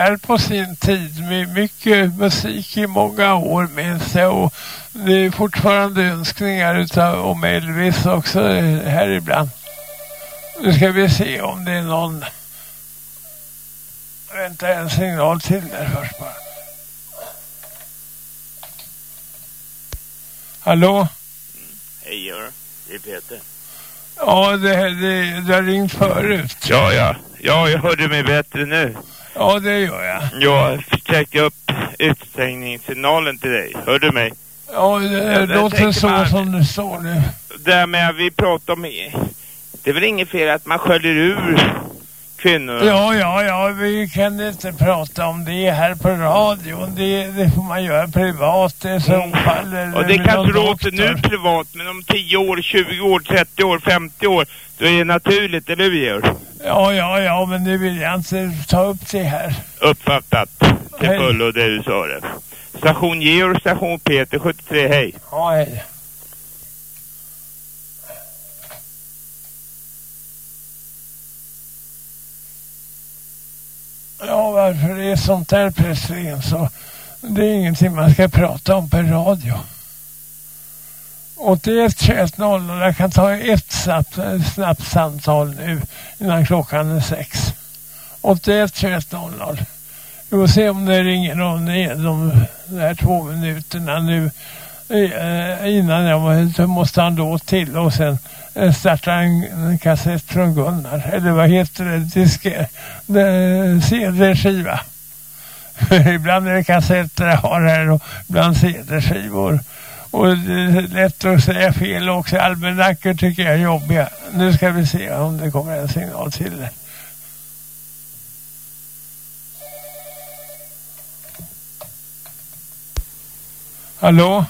Populär på sin tid med mycket musik i många år minns jag och det är fortfarande önskningar utav, om Elvis också här ibland. Nu ska vi se om det är någon. Vänta en signal till där först bara. Hallå? Hej, det är Peter. Ja, det, det, det har ringt förut. Ja, ja. Ja, jag hörde mig bättre nu. Ja, det gör jag. Jag försökte upp utstängningssignalen till dig. Hör du mig? Ja, det, låter så man. som det står nu. Det med vi pratar om... Det är väl inget fel att man sköljer ur kvinnor? Ja, ja, ja, vi kan inte prata om det här på radion. Det, det får man göra privat i så fall. Mm. Och det med kanske låter nu privat, men om 10 år, 20 år, 30 år, 50 år, då är det naturligt, eller hur Georg? Ja, ja, ja, men nu vill jag inte ta upp det här. Uppfattat till fullo det du sa det. Station Georg, station Peter, 73, hej. Ja, hej. Ja, varför det är sånt där plötsligen så det är ingenting man ska prata om på radio. 81 21 00, jag kan ta ett snabbt, snabbt samtal nu innan klockan är sex. 81 21 00. Vi får se om det ringer någon igen de där två minuterna nu eh, innan jag måste ha en låt till och sen starta en, kassett från Gunnar. Eller vad heter det? Diske, CD-skiva. ibland är det kassetter jag har här och ibland CD-skivor. Och det är lätt att säga fel också. Almanackor tycker jag är jobbiga. Nu ska vi se om det kommer en signal till. Hallå?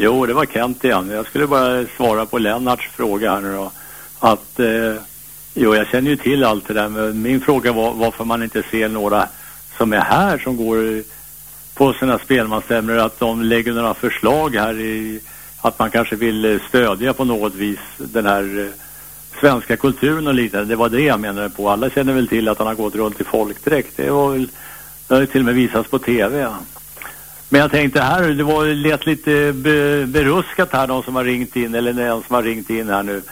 Jo, det var Kent igen. Jag skulle bara svara på Lennarts fråga här nu då. Att, eh, jo, jag känner ju till allt det där, men min fråga var varför man inte ser några som är här som går på sina spelmansstämmor, att de lägger några förslag här i att man kanske vill stödja på något vis den här eh, svenska kulturen och liknande. Det var det jag menade på. Alla känner väl till att han har gått runt i folkdräkt. Det var väl, det har ju till och med visats på tv. Ja. Men jag tänkte här, det var lät lite be, beruskat här de som har ringt in eller den som har ringt in här nu.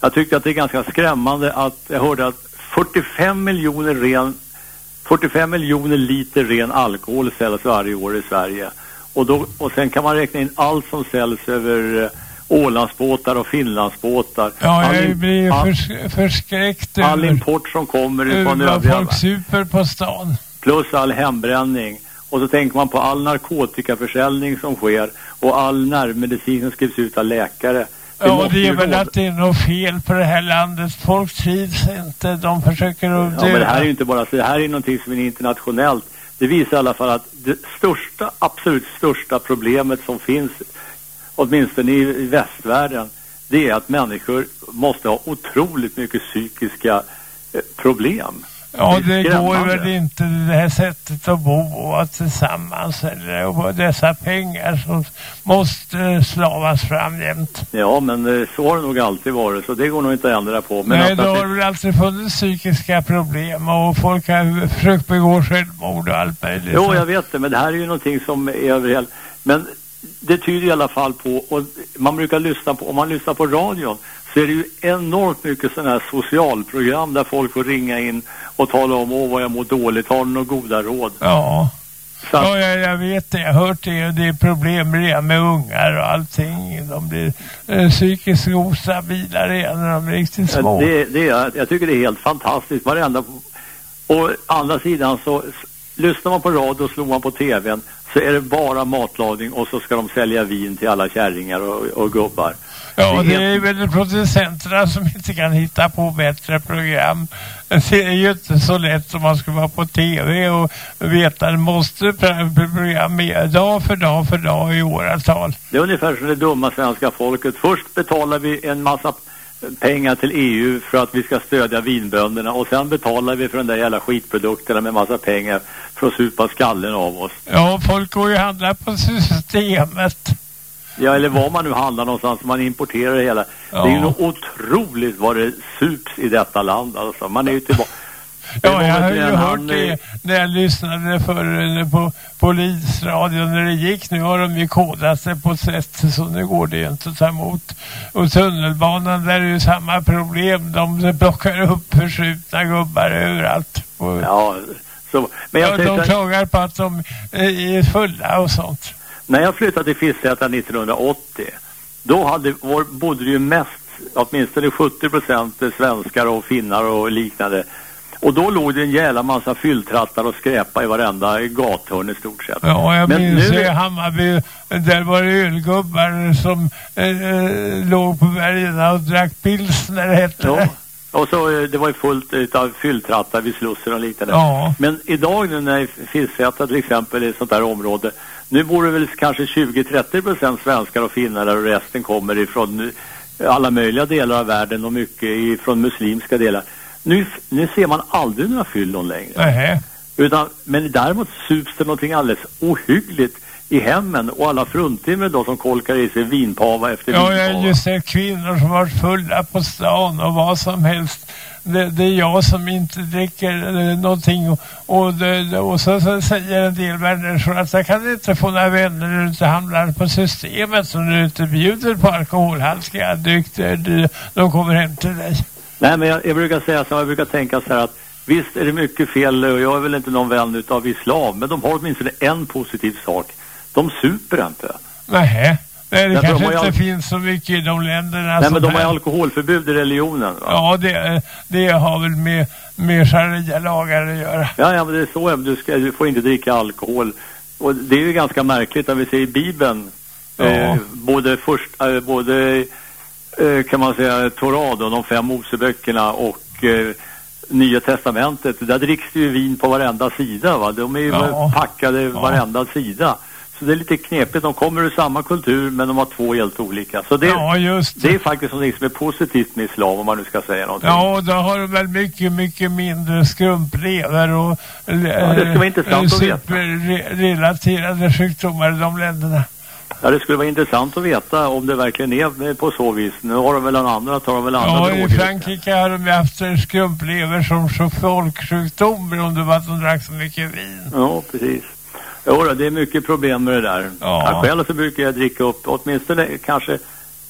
Jag tyckte att det är ganska skrämmande att jag hörde att 45 miljoner ren 45 miljoner liter ren alkohol säljs varje år i Sverige. Och, då, och sen kan man räkna in allt som säljs över eh, Ålandsbåtar och Finlandsbåtar. Ja, all, jag blir all, förs förskräckt all över, import som kommer från vad övriga folk super på stan. plus all hembränning. Och så tänker man på all narkotikaförsäljning som sker och all nervmedicin som skrivs ut av läkare. Det Ja, det är väl att det är något fel på det här landet. Folk trivs inte. De försöker att Ja, men det här är ju inte bara så, det här är någonting som är internationellt. Det visar i alla fall att det största, absolut största problemet som finns, åtminstone i, i västvärlden, det är att människor måste ha otroligt mycket psykiska eh, problem. Ja, Det går väl inte det här sättet att bo och vara tillsammans eller och dessa pengar som måste slavas fram jämt. Ja, men eh, så har det nog alltid varit, så det går nog inte att ändra på. Men Nej, att, då att har det, det väl alltid funnits psykiska problem och folk har försökt begå självmord och allt möjligt. jo, jag vet det, men det här är ju någonting som är över hela... Men det tyder i alla fall på, och man brukar lyssna på, om man lyssnar på radion, så är det ju enormt mycket sådana här socialprogram där folk får ringa in och tala om, åh vad jag mår dåligt, har du några goda råd? Ja. Så att- Ja, jag, jag vet det. Jag har hört det. Och det är problem redan med ungar och allting. De blir eh, psykiskt ostabila redan när de är riktigt små. Det, det, är- jag tycker det är helt fantastiskt. Varenda... Och andra sidan så lyssnar man på radio och slår man på tvn så är det bara matlagning och så ska de sälja vin till alla kärringar och, och gubbar. Ja, det är det är väl producenterna som inte kan hitta på bättre program. Det är ju inte så lätt som man ska vara på tv och veta det måste pro- program med dag för dag för dag i åratal. Det är ungefär som det dumma svenska folket. Först betalar vi en massa pengar till EU för att vi ska stödja vinbönderna och sen betalar vi för den där jävla skitprodukterna med massa pengar för att supa skallen av oss. Ja, folk går ju och handlar på systemet. Ja, eller var man nu handlar någonstans, man importerar det hela. Det är ju Ja. otroligt vad det sups i detta land alltså. Man är ju tillbaka. Ja, jag har ju hört det när jag lyssnade för, eh, på polisradion när det gick. Nu har de ju kodat sig på ett sätt så nu går det ju inte att ta emot. Och tunnelbanan där är ju samma problem. De plockar upp förskjutna gubbar överallt. Och, Ja, så, men jag ja, tänkte, de klagar på att de eh, är fulla och sånt. när jag flyttade till Fisksätra 1980, då hade, var, bodde det ju mest, åtminstone 70 procent svenskar och finnar och liknande. Och då låg det en jävla massa fylltrattar och skräpa i varenda gathörn i stort sett. Ja, jag Men minns nu- i Hammarby, där var det ölgubbar som eh, eh, låg på bergen och drack pilsner hette Ja. det. Och så eh, det var ju fullt utav fylltrattar vid Slussen och liknande. Ja. Men idag nu när Fisksätra till exempel är ett sånt där område, nu bor det väl kanske 20-30 procent svenskar och finnar och resten kommer ifrån eh, alla möjliga delar av världen och mycket ifrån muslimska delar. Nu, nu ser man aldrig några fyllon längre. Nähä. Utan, men däremot sups det någonting alldeles ohyggligt i hemmen och alla fruntimmer då som kolkar i sig vinpava efter Ja, jag vinpava. har ju sett kvinnor som varit fulla på stan och vad som helst. Det, det är jag som inte dricker eh, någonting och, och, det, det- och så, så säger en del människor att jag kan inte få några vänner när du inte hamnar på systemet så när du inte bjuder på alkoholhaltiga drycker, de, de kommer hem till dig. Nej, men jag, jag brukar säga så, jag brukar tänka så här att visst är det mycket fel och jag är väl inte någon vän utav islam, men de har åtminstone en positiv sak. De super inte. Nähä. Nej, det Därför kanske har inte all- finns så mycket i de länderna Nej, men de har här. alkoholförbud i religionen. Va? Ja, det, det har väl med, med sharia-lagar att göra. Ja, ja, men det är så. Du, ska, du får inte dricka alkohol. Och det är ju ganska märkligt när vi ser i Bibeln, Ja. eh, både, först, eh, både kan man säga Torah då, de fem Moseböckerna och eh, Nya Testamentet. Där dricks det ju vin på varenda sida va. De är ju Ja. packade varenda sida. Så det är lite knepigt. De kommer ur samma kultur men de har två helt olika. Så det, Ja, just det är faktiskt något som är positivt med islam om man nu ska säga någonting. Ja, och då har de väl mycket, mycket mindre skrumplever och Ja, det skulle vara intressant att veta. superrelaterade sjukdomar i de länderna. Ja, det skulle vara intressant att veta om det verkligen är på så vis. Nu har de väl en andra, tar de väl andra Ja, i droger. Frankrike har de haft skrumplever som så folksjukdom beroende på att de drack så mycket vin. Ja, precis. Jo, det är mycket problem med det där. Ja. Ja. Själv så brukar jag dricka upp åtminstone kanske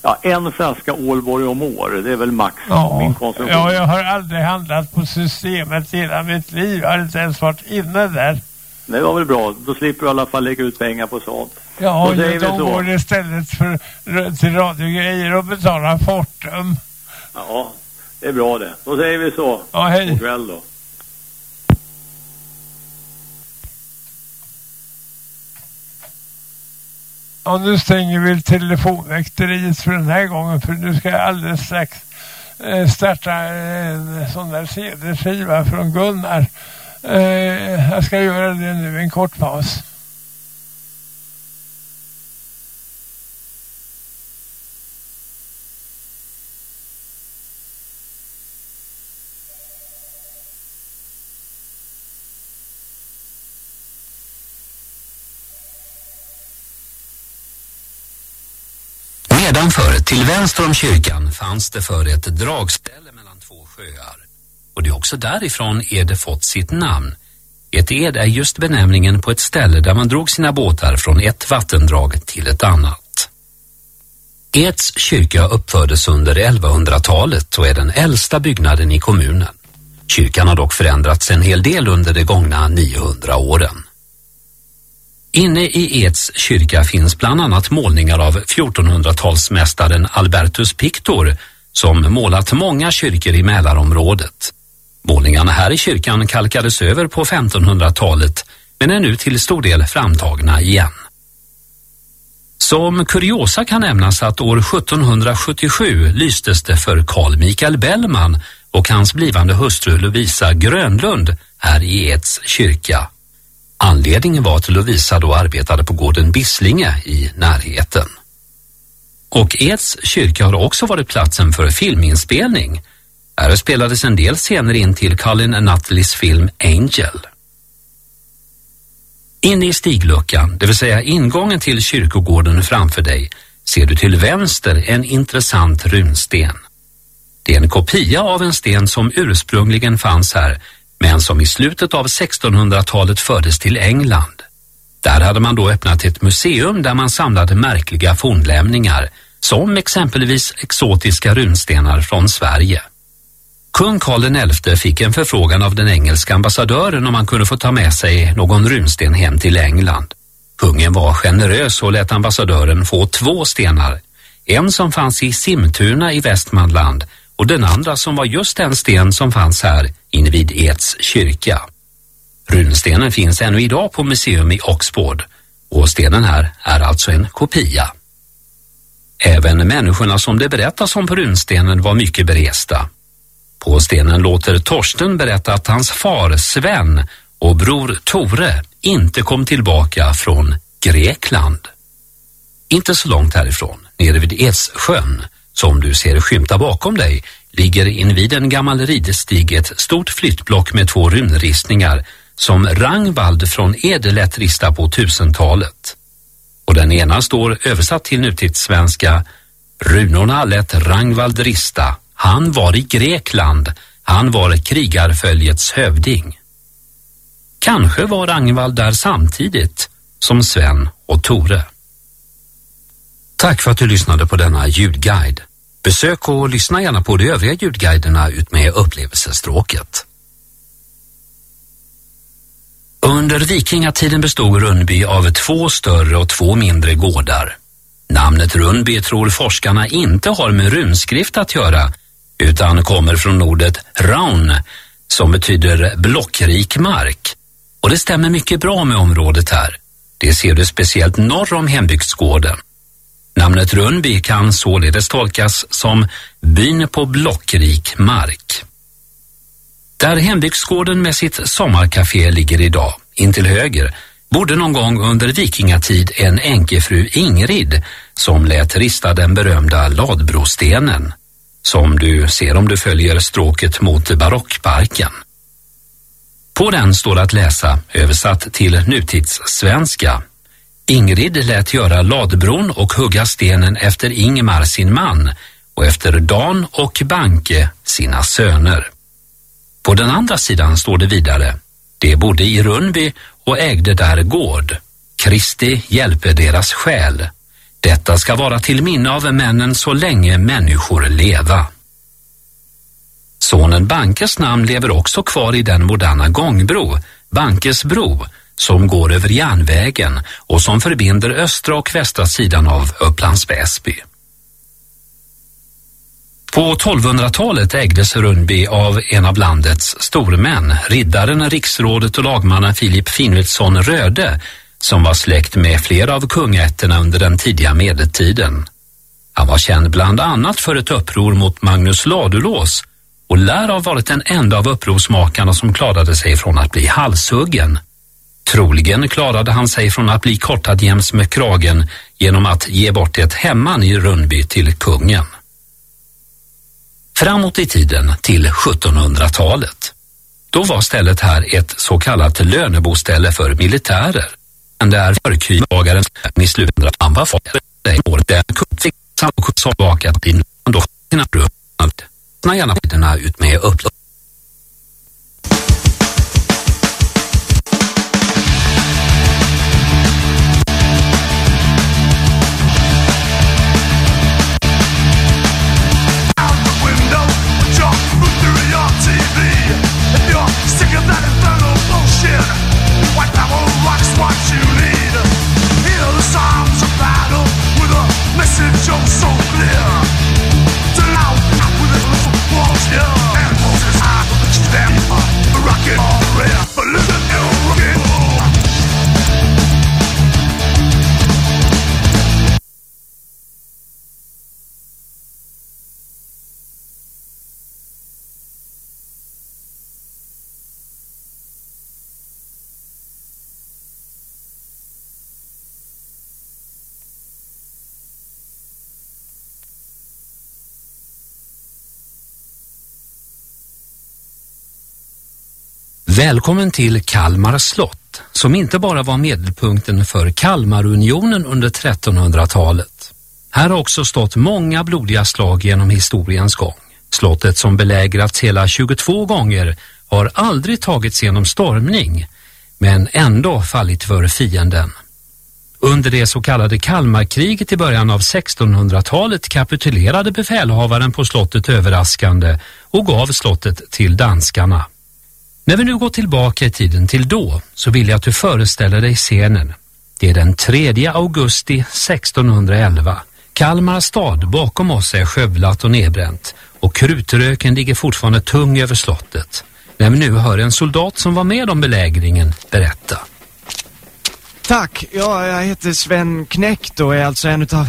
ja, en flaska Ålborg om år. Det är väl max Ja. min konsumtion. ja, jag har aldrig handlat på systemet i hela mitt liv. Jag har inte ens varit inne där. Det var väl bra. Då slipper du i alla fall lägga ut pengar på sånt. Ja, säger vi de går istället för, till radiogrejer och betalar Fortum. Ja, det är bra det. Då säger vi så. Ja, hej. God kväll då. Ja, nu stänger vi telefonväkteriet för den här gången för nu ska jag alldeles strax eh, starta en sån där CD-skiva från Gunnar. Eh, jag ska göra det nu, en kort paus. Till vänster om kyrkan, fanns det för ett dragställe mellan två sjöar. Och det är också därifrån Ede fått sitt namn. Ett ed är just benämningen på ett ställe där man drog sina båtar från ett vattendrag till ett annat. Eds kyrka uppfördes under 1100-talet och är den äldsta byggnaden i kommunen. Kyrkan har dock förändrats en hel del under de gångna 900 åren. Inne i Eds kyrka finns bland annat målningar av 1400-talsmästaren Albertus Pictor som målat många kyrkor i Mälarområdet. Målningarna här i kyrkan kalkades över på 1500-talet men är nu till stor del framtagna igen. Som kuriosa kan nämnas att år 1777 lystes det för Carl Michael Bellman och hans blivande hustru Lovisa Grönlund här i Eds kyrka. Anledningen var att Lovisa då arbetade på gården Bisslinge i närheten. Och Eds kyrka har också varit platsen för filminspelning. Här spelades en del scener in till Colin Nutleys film Angel. Inne i stigluckan, det vill säga ingången till kyrkogården framför dig, ser du till vänster en intressant runsten. Det är en kopia av en sten som ursprungligen fanns här men som i slutet av 1600-talet fördes till England. Där hade man då öppnat ett museum där man samlade märkliga fornlämningar som exempelvis exotiska runstenar från Sverige. Kung Karl XI fick en förfrågan av den engelska ambassadören om han kunde få ta med sig någon runsten hem till England. Kungen var generös och lät ambassadören få två stenar. En som fanns i Simtuna i Västmanland och den andra som var just den sten som fanns här invid Eds kyrka. Runstenen finns ännu idag på museum i Oxford och stenen här är alltså en kopia. Även människorna som det berättas om på runstenen var mycket beresta. På stenen låter Torsten berätta att hans far Sven och bror Tore inte kom tillbaka från Grekland. Inte så långt härifrån, nere vid Edssjön, som du ser skymta bakom dig, ligger invid en gammal ridestig ett stort flyttblock med två runristningar som Rangvald från Edelätt lät rista på 1000-talet. Och den ena står översatt till nutidssvenska Runorna lät Rangvald rista. Han var i Grekland. Han var krigarföljets hövding. Kanske var Rangvald där samtidigt som Sven och Tore. Tack för att du lyssnade på denna ljudguide. Besök och lyssna gärna på de övriga ljudguiderna utmed upplevelsestråket. Under vikingatiden bestod Rundby av två större och två mindre gårdar. Namnet Rundby tror forskarna inte har med runskrift att göra utan kommer från ordet raun som betyder blockrik mark. Och det stämmer mycket bra med området här. Det ser du speciellt norr om hembygdsgården. Namnet Rönnby kan således tolkas som byn på blockrik mark. Där hembygdsgården med sitt sommarkafé ligger idag, intill höger, bodde någon gång under vikingatid en enkefru Ingrid som lät rista den berömda Ladbrostenen, som du ser om du följer stråket mot barockparken. På den står att läsa, översatt till nutidssvenska, Ingrid lät göra ladbron och hugga stenen efter Ingmar sin man och efter Dan och Banke sina söner. På den andra sidan står det vidare. De bodde i Rundby och ägde där gård. Kristi hjälpe deras själ. Detta ska vara till minne av männen så länge människor leva. Sonen Bankes namn lever också kvar i den moderna gångbro, Bankes bro, som går över järnvägen och som förbinder östra och västra sidan av Upplands Väsby. På 1200-talet ägdes Rundby av en av landets stormän, riddaren, riksrådet och lagmannen Filip Finvilsson Röde, som var släkt med flera av kungaätterna under den tidiga medeltiden. Han var känd bland annat för ett uppror mot Magnus Ladulås och lär ha varit den enda av upprorsmakarna som klarade sig från att bli halshuggen. Troligen klarade han sig från att bli kortad jäms med kragen genom att ge bort ett hemman i Rundby till kungen. Framåt i tiden till 1700-talet. Då var stället här ett så kallat löneboställe för militärer. Men där förkylagaren i slutet av han var fått året den fick Samt så tillbaka till då sina rum. Sna gärna ut med upplåt. Välkommen till Kalmar slott, som inte bara var medelpunkten för Kalmarunionen under 1300-talet. Här har också stått många blodiga slag genom historiens gång. Slottet som belägrats hela 22 gånger har aldrig tagits genom stormning, men ändå fallit för fienden. Under det så kallade Kalmarkriget i början av 1600-talet kapitulerade befälhavaren på slottet överraskande och gav slottet till danskarna. När vi nu går tillbaka i tiden till då så vill jag att du föreställer dig scenen. Det är den 3 augusti 1611. Kalmar stad bakom oss är skövlat och nedbränt och krutröken ligger fortfarande tung över slottet. När vi nu hör en soldat som var med om belägringen berätta. Tack, ja, jag heter Sven Knäckt och är alltså en av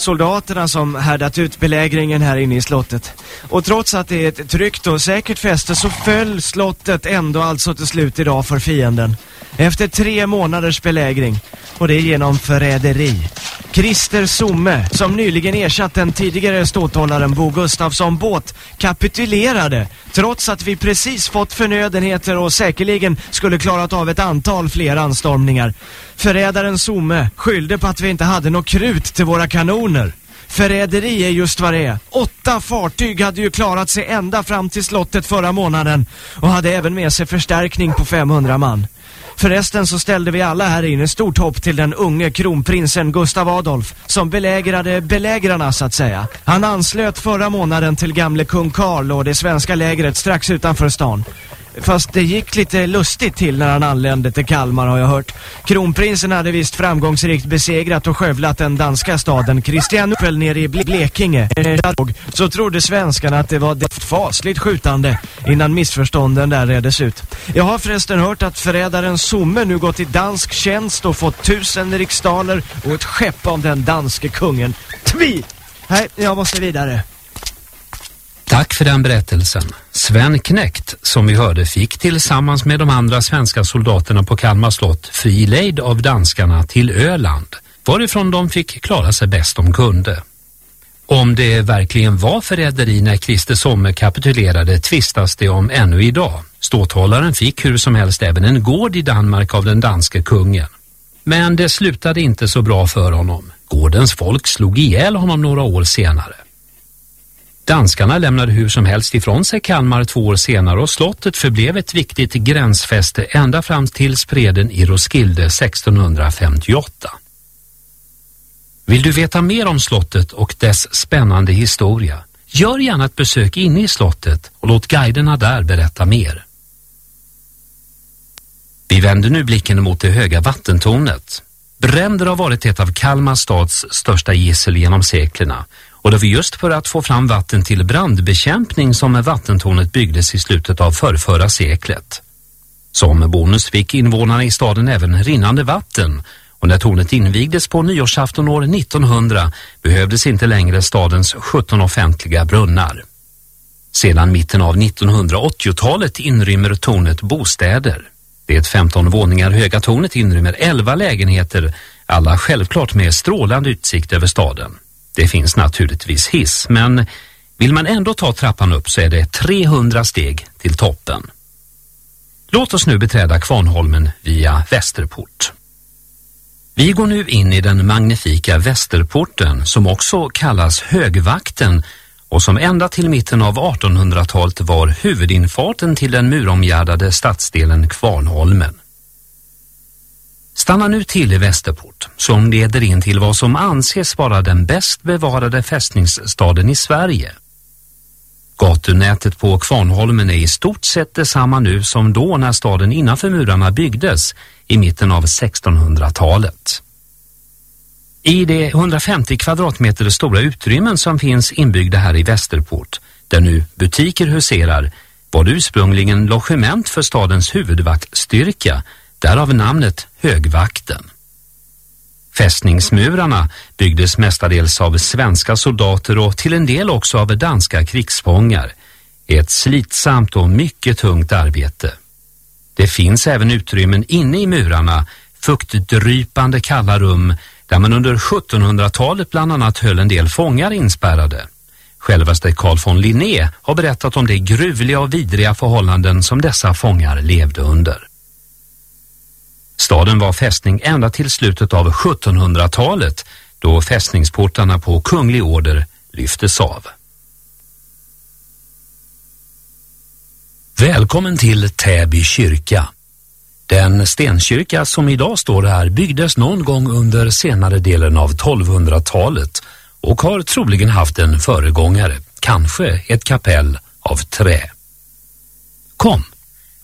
soldaterna som härdat ut belägringen här inne i slottet. Och trots att det är ett tryggt och säkert fäste så föll slottet ändå alltså till slut idag för fienden. Efter tre månaders belägring. Och det genom förräderi. Christer Somme, som nyligen ersatt den tidigare ståthållaren Bo Gustafsson båt, kapitulerade trots att vi precis fått förnödenheter och säkerligen skulle klarat av ett antal fler anstormningar. Förrädaren Somme skyllde på att vi inte hade något krut till våra kanoner. Förräderi är just vad det är. Åtta fartyg hade ju klarat sig ända fram till slottet förra månaden och hade även med sig förstärkning på 500 man. Förresten så ställde vi alla här inne stort hopp till den unge kronprinsen Gustav Adolf som belägrade belägrarna så att säga. Han anslöt förra månaden till gamle kung Karl och det svenska lägret strax utanför stan. Fast det gick lite lustigt till när han anlände till Kalmar har jag hört. Kronprinsen hade visst framgångsrikt besegrat och skövlat den danska staden Kristianupel nere i Blekinge. Så trodde svenskarna att det var ett fasligt skjutande innan missförstånden där reddes ut. Jag har förresten hört att förrädaren Somme nu gått i dansk tjänst och fått tusen riksdaler och ett skepp av den danske kungen. Tvi! Nej, jag måste vidare. Tack för den berättelsen. Sven Knäckt, som vi hörde, fick tillsammans med de andra svenska soldaterna på Kalmar slott fri lejd av danskarna till Öland, varifrån de fick klara sig bäst de kunde. Om det verkligen var förräderi när Christer Somme kapitulerade tvistas det om ännu idag. Ståthållaren fick hur som helst även en gård i Danmark av den danske kungen. Men det slutade inte så bra för honom. Gårdens folk slog ihjäl honom några år senare. Danskarna lämnade hur som helst ifrån sig Kalmar två år senare och slottet förblev ett viktigt gränsfäste ända fram till spreden i Roskilde 1658. Vill du veta mer om slottet och dess spännande historia? Gör gärna ett besök inne i slottet och låt guiderna där berätta mer. Vi vänder nu blicken mot det höga vattentornet. Bränder har varit ett av Kalmar stads största gissel genom seklerna och det var just för att få fram vatten till brandbekämpning som vattentornet byggdes i slutet av förrförra seklet. Som bonus fick invånarna i staden även rinnande vatten och när tornet invigdes på nyårsafton år 1900 behövdes inte längre stadens 17 offentliga brunnar. Sedan mitten av 1980-talet inrymmer tornet bostäder. Det 15 våningar höga tornet inrymmer 11 lägenheter, alla självklart med strålande utsikt över staden. Det finns naturligtvis hiss, men vill man ändå ta trappan upp så är det 300 steg till toppen. Låt oss nu beträda Kvarnholmen via Västerport. Vi går nu in i den magnifika Västerporten som också kallas Högvakten och som ända till mitten av 1800-talet var huvudinfarten till den muromgärdade stadsdelen Kvarnholmen. Stanna nu till i Västerport som leder in till vad som anses vara den bäst bevarade fästningsstaden i Sverige. Gatunätet på Kvarnholmen är i stort sett detsamma nu som då när staden innanför murarna byggdes i mitten av 1600-talet. I de 150 kvadratmeter stora utrymmen som finns inbyggda här i Västerport, där nu butiker huserar, var det ursprungligen logement för stadens huvudvaktstyrka, därav namnet Högvakten. Fästningsmurarna byggdes mestadels av svenska soldater och till en del också av danska krigsfångar. Ett slitsamt och mycket tungt arbete. Det finns även utrymmen inne i murarna, fuktdrypande kalla rum där man under 1700-talet bland annat höll en del fångar inspärrade. Självaste Carl von Linné har berättat om de gruvliga och vidriga förhållanden som dessa fångar levde under. Staden var fästning ända till slutet av 1700-talet då fästningsportarna på kunglig order lyftes av. Välkommen till Täby kyrka. Den stenkyrka som idag står här byggdes någon gång under senare delen av 1200-talet och har troligen haft en föregångare, kanske ett kapell av trä. Kom,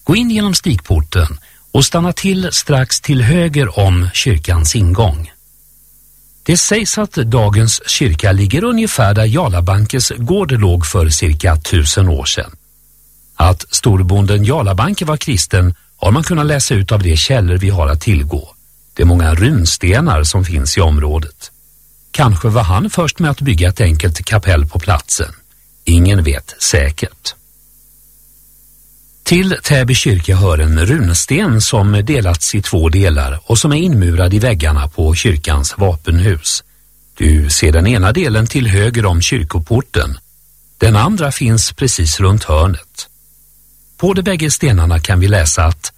gå in genom stigporten och stanna till strax till höger om kyrkans ingång. Det sägs att dagens kyrka ligger ungefär där Jarlabankes gård låg för cirka tusen år sedan. Att storbonden Jarlabanke var kristen har man kunnat läsa ut av de källor vi har att tillgå. Det är många runstenar som finns i området. Kanske var han först med att bygga ett enkelt kapell på platsen. Ingen vet säkert. Till Täby kyrka hör en runsten som delats i två delar och som är inmurad i väggarna på kyrkans vapenhus. Du ser den ena delen till höger om kyrkoporten. Den andra finns precis runt hörnet. På de bägge stenarna kan vi läsa att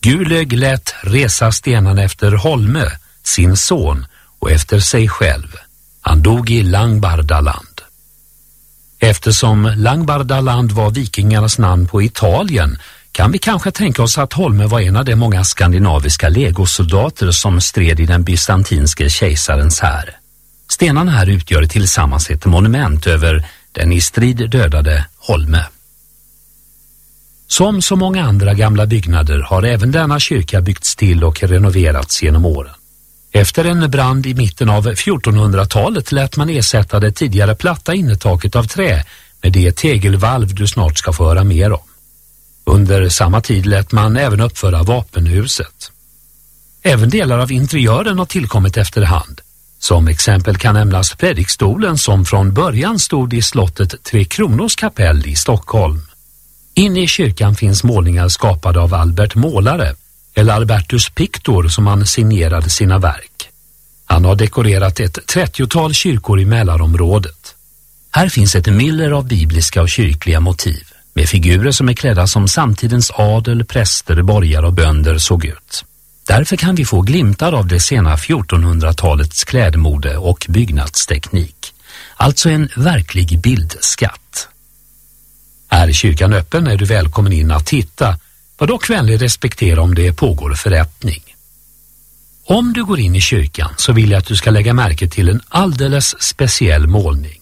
Gulög lät resa stenarna efter Holme, sin son, och efter sig själv. Han dog i Langbardaland. Eftersom Langbardaland var vikingarnas namn på Italien kan vi kanske tänka oss att Holme var en av de många skandinaviska legosoldater som stred i den bysantinske kejsarens här. Stenarna här utgör tillsammans ett monument över den i strid dödade Holme. Som så många andra gamla byggnader har även denna kyrka byggts till och renoverats genom åren. Efter en brand i mitten av 1400-talet lät man ersätta det tidigare platta innertaket av trä med det tegelvalv du snart ska få höra mer om. Under samma tid lät man även uppföra vapenhuset. Även delar av interiören har tillkommit efterhand. Som exempel kan nämnas predikstolen som från början stod i slottet Tre Kronors kapell i Stockholm. Inne i kyrkan finns målningar skapade av Albert Målare eller Albertus Pictor som han signerade sina verk. Han har dekorerat ett 30-tal kyrkor i Mälarområdet. Här finns ett myller av bibliska och kyrkliga motiv med figurer som är klädda som samtidens adel, präster, borgare och bönder såg ut. Därför kan vi få glimtar av det sena 1400-talets klädmode och byggnadsteknik. Alltså en verklig bildskatt. Är kyrkan öppen är du välkommen in att titta var dock vänlig respektera om det pågår förrättning. Om du går in i kyrkan så vill jag att du ska lägga märke till en alldeles speciell målning.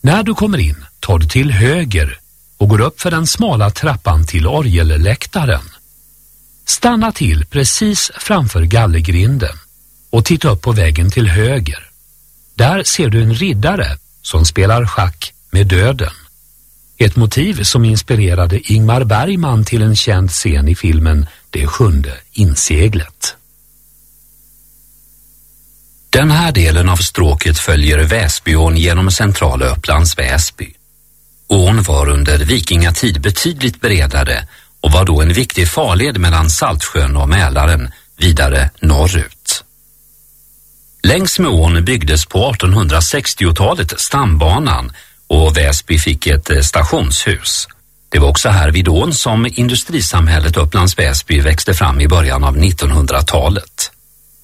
När du kommer in tar du till höger och går upp för den smala trappan till orgelläktaren. Stanna till precis framför gallergrinden och titta upp på väggen till höger. Där ser du en riddare som spelar schack med döden. Ett motiv som inspirerade Ingmar Bergman till en känd scen i filmen Det sjunde inseglet. Den här delen av stråket följer Väsbyån genom centrala Upplands Väsby. Ån var under vikingatid betydligt bredare och var då en viktig farled mellan Saltsjön och Mälaren vidare norrut. Längs med ån byggdes på 1860-talet stambanan och Väsby fick ett eh, stationshus. Det var också här vid ån som industrisamhället Upplands Väsby växte fram i början av 1900-talet.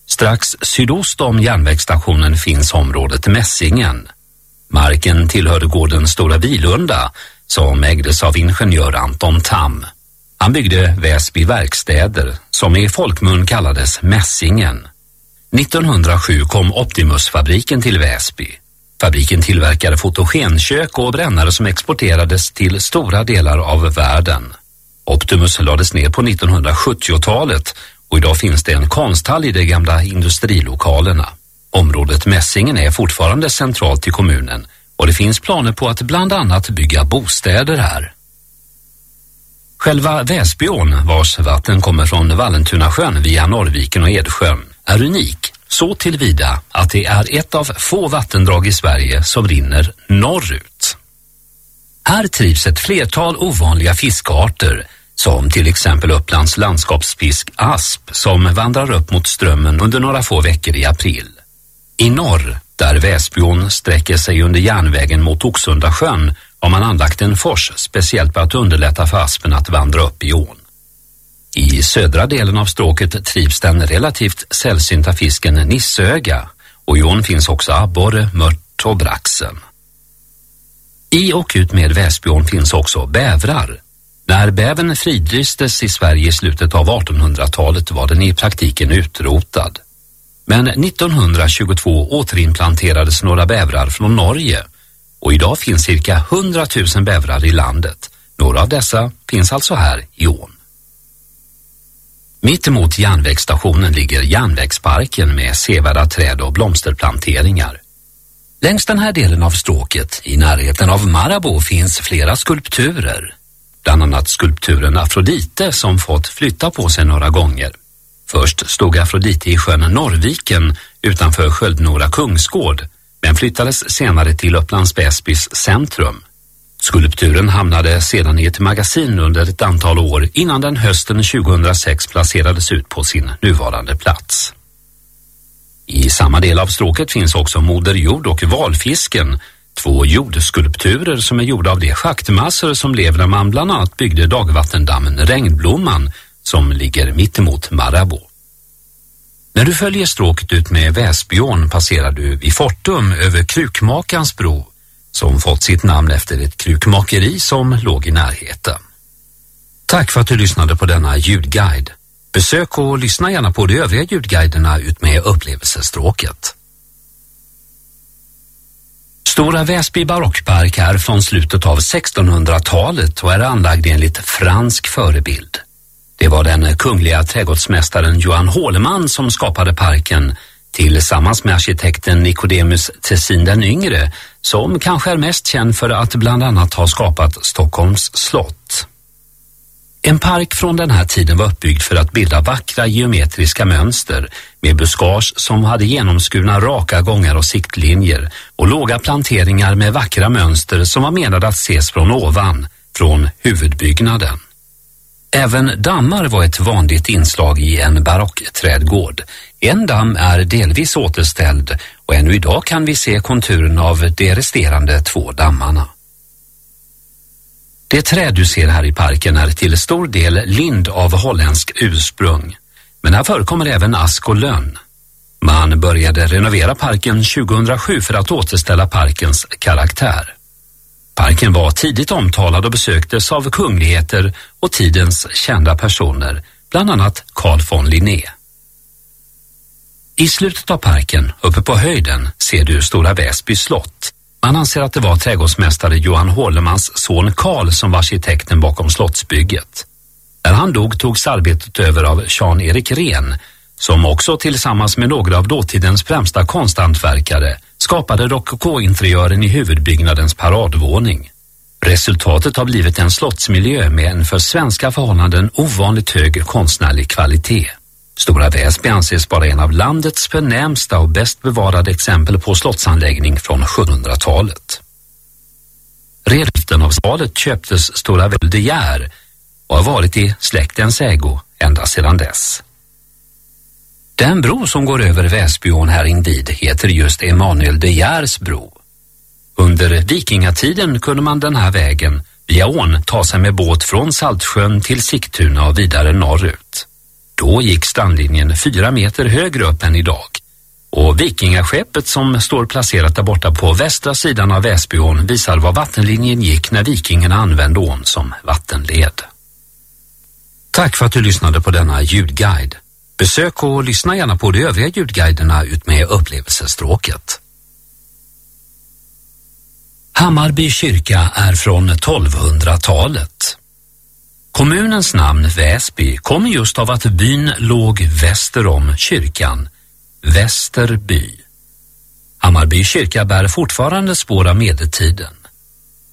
Strax sydost om järnvägsstationen finns området Mässingen. Marken tillhörde gården Stora Vilunda, som ägdes av ingenjör Anton Tam. Han byggde Väsby verkstäder som i folkmun kallades Mässingen. 1907 kom Optimusfabriken till Väsby. Fabriken tillverkade fotogenkök och brännare som exporterades till stora delar av världen. Optimus lades ner på 1970-talet och idag finns det en konsthall i de gamla industrilokalerna. Området Mässingen är fortfarande centralt i kommunen och det finns planer på att bland annat bygga bostäder här. Själva Väsbyån, vars vatten kommer från Vallentunasjön via Norrviken och Edsjön, är unik så tillvida att det är ett av få vattendrag i Sverige som rinner norrut. Här trivs ett flertal ovanliga fiskarter som till exempel Upplands landskapsfisk asp som vandrar upp mot strömmen under några få veckor i april. I norr, där Väsbyån sträcker sig under järnvägen mot Oxundasjön har man anlagt en fors speciellt för att underlätta för aspen att vandra upp i ån. I södra delen av stråket trivs den relativt sällsynta fisken nissöga och i ån finns också abborre, mört och braxen. I och ut med Väsbyån finns också bävrar. När bävern fridlystes i Sverige i slutet av 1800-talet var den i praktiken utrotad. Men 1922 återinplanterades några bävrar från Norge och idag finns cirka 100 000 bävrar i landet. Några av dessa finns alltså här i ån. Mitt emot järnvägsstationen ligger järnvägsparken med sevärda träd och blomsterplanteringar. Längs den här delen av stråket, i närheten av Marabou, finns flera skulpturer. Bland annat skulpturen Afrodite som fått flytta på sig några gånger. Först stod Afrodite i sjön Norrviken utanför Sköldnora kungsgård men flyttades senare till Upplands Väsbys centrum. Skulpturen hamnade sedan i ett magasin under ett antal år innan den hösten 2006 placerades ut på sin nuvarande plats. I samma del av stråket finns också Moder Jord och valfisken, två jordskulpturer som är gjorda av de schaktmassor som levde när man bland annat byggde dagvattendammen Regnblomman som ligger mittemot Marabou. När du följer stråket ut med Väsbyån passerar du vid Fortum över Krukmakans bro som fått sitt namn efter ett krukmakeri som låg i närheten. Tack för att du lyssnade på denna ljudguide. Besök och lyssna gärna på de övriga ljudguiderna ut med upplevelsestråket. Stora Väsby barockpark är från slutet av 1600-talet och är anlagd enligt fransk förebild. Det var den kungliga trädgårdsmästaren Johan Håleman som skapade parken tillsammans med arkitekten Nicodemus Tessin den yngre som kanske är mest känd för att bland annat ha skapat Stockholms slott. En park från den här tiden var uppbyggd för att bilda vackra geometriska mönster med buskage som hade genomskurna raka gångar och siktlinjer och låga planteringar med vackra mönster som var menade att ses från ovan, från huvudbyggnaden. Även dammar var ett vanligt inslag i en barockträdgård. En damm är delvis återställd och ännu idag kan vi se konturen av de resterande två dammarna. Det träd du ser här i parken är till stor del lind av holländsk ursprung. Men här förekommer även ask och lönn. Man började renovera parken 2007 för att återställa parkens karaktär. Parken var tidigt omtalad och besöktes av kungligheter och tidens kända personer, bland annat Carl von Linné. I slutet av parken, uppe på höjden, ser du Stora Väsby slott. Man anser att det var trädgårdsmästare Johan Hålemans son Karl som var arkitekten bakom slottsbygget. När han dog togs arbetet över av Jean-Erik Ren, som också tillsammans med några av dåtidens främsta konsthantverkare skapade rokokointeriören i huvudbyggnadens paradvåning. Resultatet har blivit en slottsmiljö med en för svenska förhållanden ovanligt hög konstnärlig kvalitet. Stora Väsby anses vara en av landets förnämsta och bäst bevarade exempel på slottsanläggning från 1700-talet. Redan av salet köptes Stora Väl och har varit i släktens ägo ända sedan dess. Den bro som går över Väsbyån här invid heter just Emanuel de Geers bro. Under vikingatiden kunde man den här vägen via ån ta sig med båt från Saltsjön till Sigtuna och vidare norrut. Då gick strandlinjen fyra meter högre upp än idag. Och vikingaskeppet som står placerat där borta på västra sidan av Väsbyån visar var vattenlinjen gick när vikingarna använde ån som vattenled. Tack för att du lyssnade på denna ljudguide. Besök och lyssna gärna på de övriga ljudguiderna utmed upplevelsestråket. Hammarby kyrka är från 1200-talet. Kommunens namn Väsby kommer just av att byn låg väster om kyrkan, Västerby. Hammarby kyrka bär fortfarande spår av medeltiden.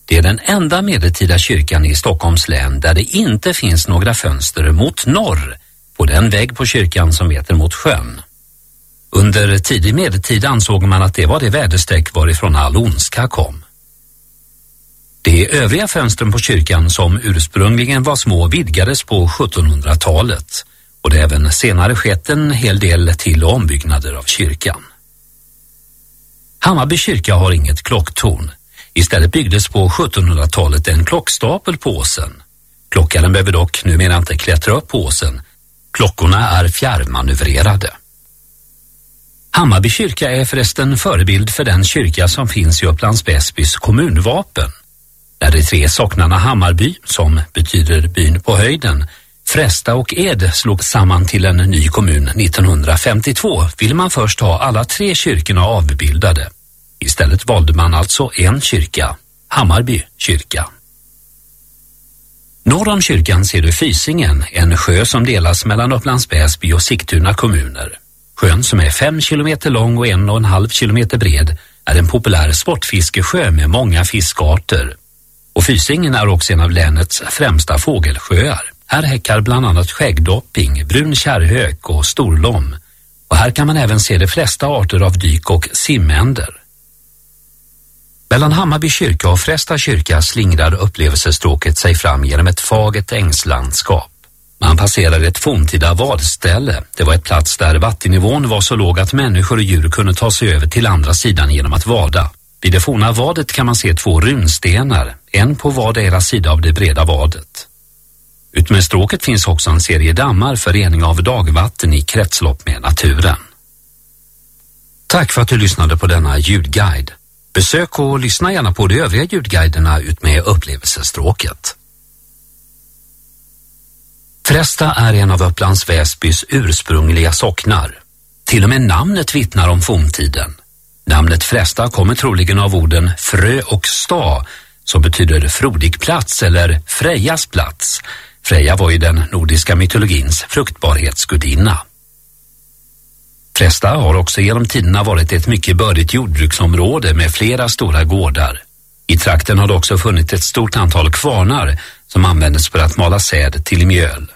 Det är den enda medeltida kyrkan i Stockholms län där det inte finns några fönster mot norr på den vägg på kyrkan som heter mot sjön. Under tidig medeltid ansåg man att det var det väderstreck varifrån all ondska kom. De övriga fönstren på kyrkan som ursprungligen var små vidgades på 1700-talet och det har även senare skett en hel del till och ombyggnader av kyrkan. Hammarby kyrka har inget klocktorn. Istället byggdes på 1700-talet en klockstapel på åsen. Klockaren behöver dock numera inte klättra upp på åsen. Klockorna är fjärrmanövrerade. Hammarby kyrka är förresten förebild för den kyrka som finns i Upplands Väsbys kommunvapen. När de tre socknarna Hammarby, som betyder byn på höjden, Frästa och Ed slog samman till en ny kommun 1952 ville man först ha alla tre kyrkorna avbildade. Istället valde man alltså en kyrka, Hammarby kyrka. Norr om kyrkan ser du Fysingen, en sjö som delas mellan Upplands Väsby och Sigtuna kommuner. Sjön som är fem kilometer lång och en och en halv kilometer bred är en populär sportfiskesjö med många fiskarter. Och Fysingen är också en av länets främsta fågelsjöar. Här häckar bland annat skäggdopping, brun kärrhök och storlom. Och här kan man även se de flesta arter av dyk- och simänder. Mellan Hammarby kyrka och Frästa kyrka slingrar upplevelsestråket sig fram genom ett fagert ängslandskap. Man passerar ett forntida vadställe. Det var ett plats där vattennivån var så låg att människor och djur kunde ta sig över till andra sidan genom att vada. Vid det forna vadet kan man se två runstenar, en på vardera sida av det breda vadet. Utmed stråket finns också en serie dammar för rening av dagvatten i kretslopp med naturen. Tack för att du lyssnade på denna ljudguide. Besök och lyssna gärna på de övriga ljudguiderna utmed upplevelsestråket. Frästa är en av Upplands Väsbys ursprungliga socknar. Till och med namnet vittnar om forntiden. Namnet Frästa kommer troligen av orden frö och sta som betyder frodig plats eller Frejas plats. Freja var ju den nordiska mytologins fruktbarhetsgudinna. Trästa har också genom tiderna varit ett mycket bördigt jordbruksområde med flera stora gårdar. I trakten har det också funnits ett stort antal kvarnar som användes för att mala säd till mjöl.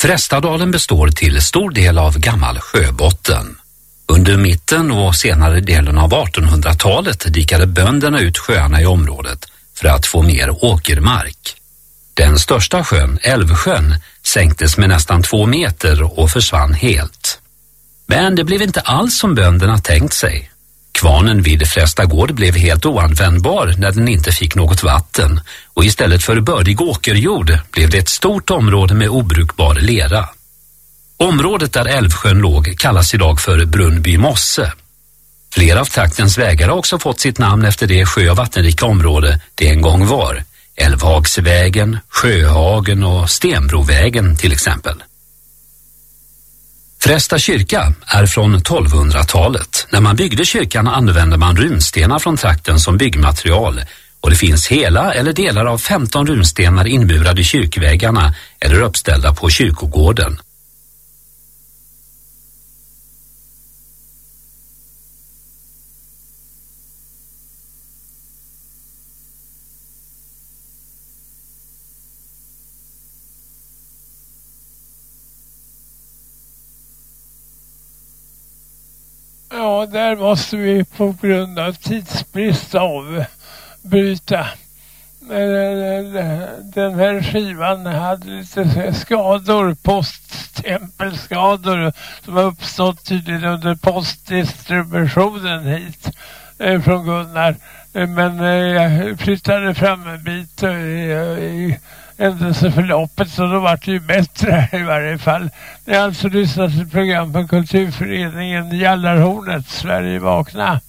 Frästadalen består till stor del av gammal sjöbotten. Under mitten och senare delen av 1800-talet dikade bönderna ut sjöarna i området för att få mer åkermark. Den största sjön, Älvsjön, sänktes med nästan två meter och försvann helt. Men det blev inte alls som bönderna tänkt sig. Kvarnen vid Frästa gård blev helt oanvändbar när den inte fick något vatten och istället för bördig åkerjord blev det ett stort område med obrukbar lera. Området där Älvsjön låg kallas idag för Brunnby mosse. Flera av traktens vägar har också fått sitt namn efter det sjö- och vattenrika område det en gång var. Älvhagsvägen, Sjöhagen och Stenbrovägen till exempel. Frästa kyrka är från 1200-talet. När man byggde kyrkan använde man runstenar från trakten som byggmaterial och det finns hela eller delar av 15 runstenar inburade i kyrkväggarna eller uppställda på kyrkogården. Ja, där måste vi på grund av tidsbrist avbryta. Eh, den här skivan hade lite skador, poststämpelskador som har uppstått tydligen under postdistributionen hit eh, från Gunnar. Eh, men jag flyttade fram en bit i, i händelseförloppet så då vart det ju bättre i varje fall. Det är alltså lyssnat till program från kulturföreningen Jallarhornet, Sverige vakna.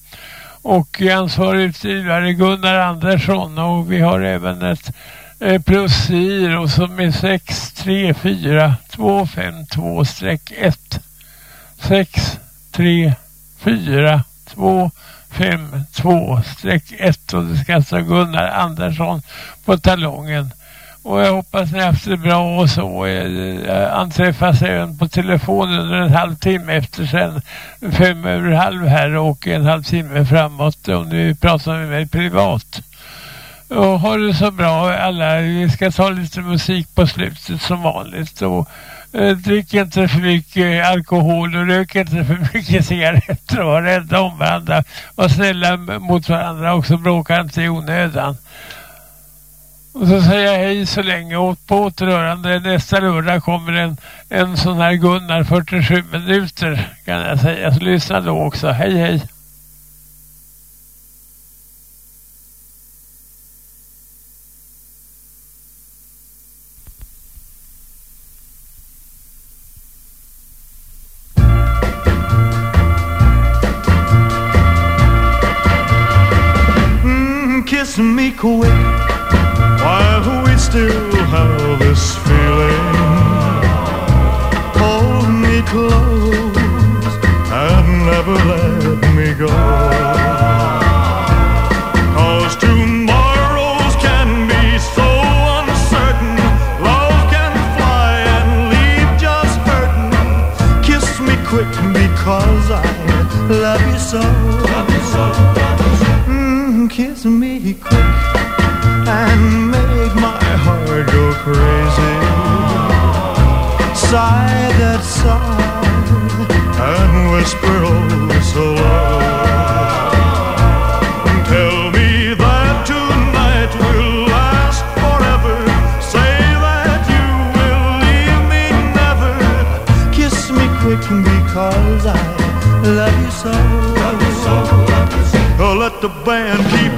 Och ansvarig utgivare Gunnar Andersson och vi har även ett eh, i, som är 634252-1 634252-1 och det ska alltså Gunnar Andersson på talongen. Och jag hoppas ni haft det bra och så. Eh, eh, jag Anträffas även på telefon under en halvtimme efter sen. Fem över halv här och en halvtimme framåt om ni pratar med mig privat. Och ha det så bra alla. Vi ska ta lite musik på slutet som vanligt. Och eh, drick inte för mycket alkohol och rök inte för mycket cigaretter och var rädda om varandra. Var snälla mot varandra också. Bråka inte i onödan. Och så säger jag hej så länge och på återhörande nästa lördag kommer en, en sån här Gunnar 47 minuter kan jag säga. Så lyssna då också. Hej hej. Mm, kiss me quick still how this feels. Sigh that sigh and whisper oh so low. Tell me that tonight will last forever. Say that you will leave me never. Kiss me quick because I love you so. Oh, let the band keep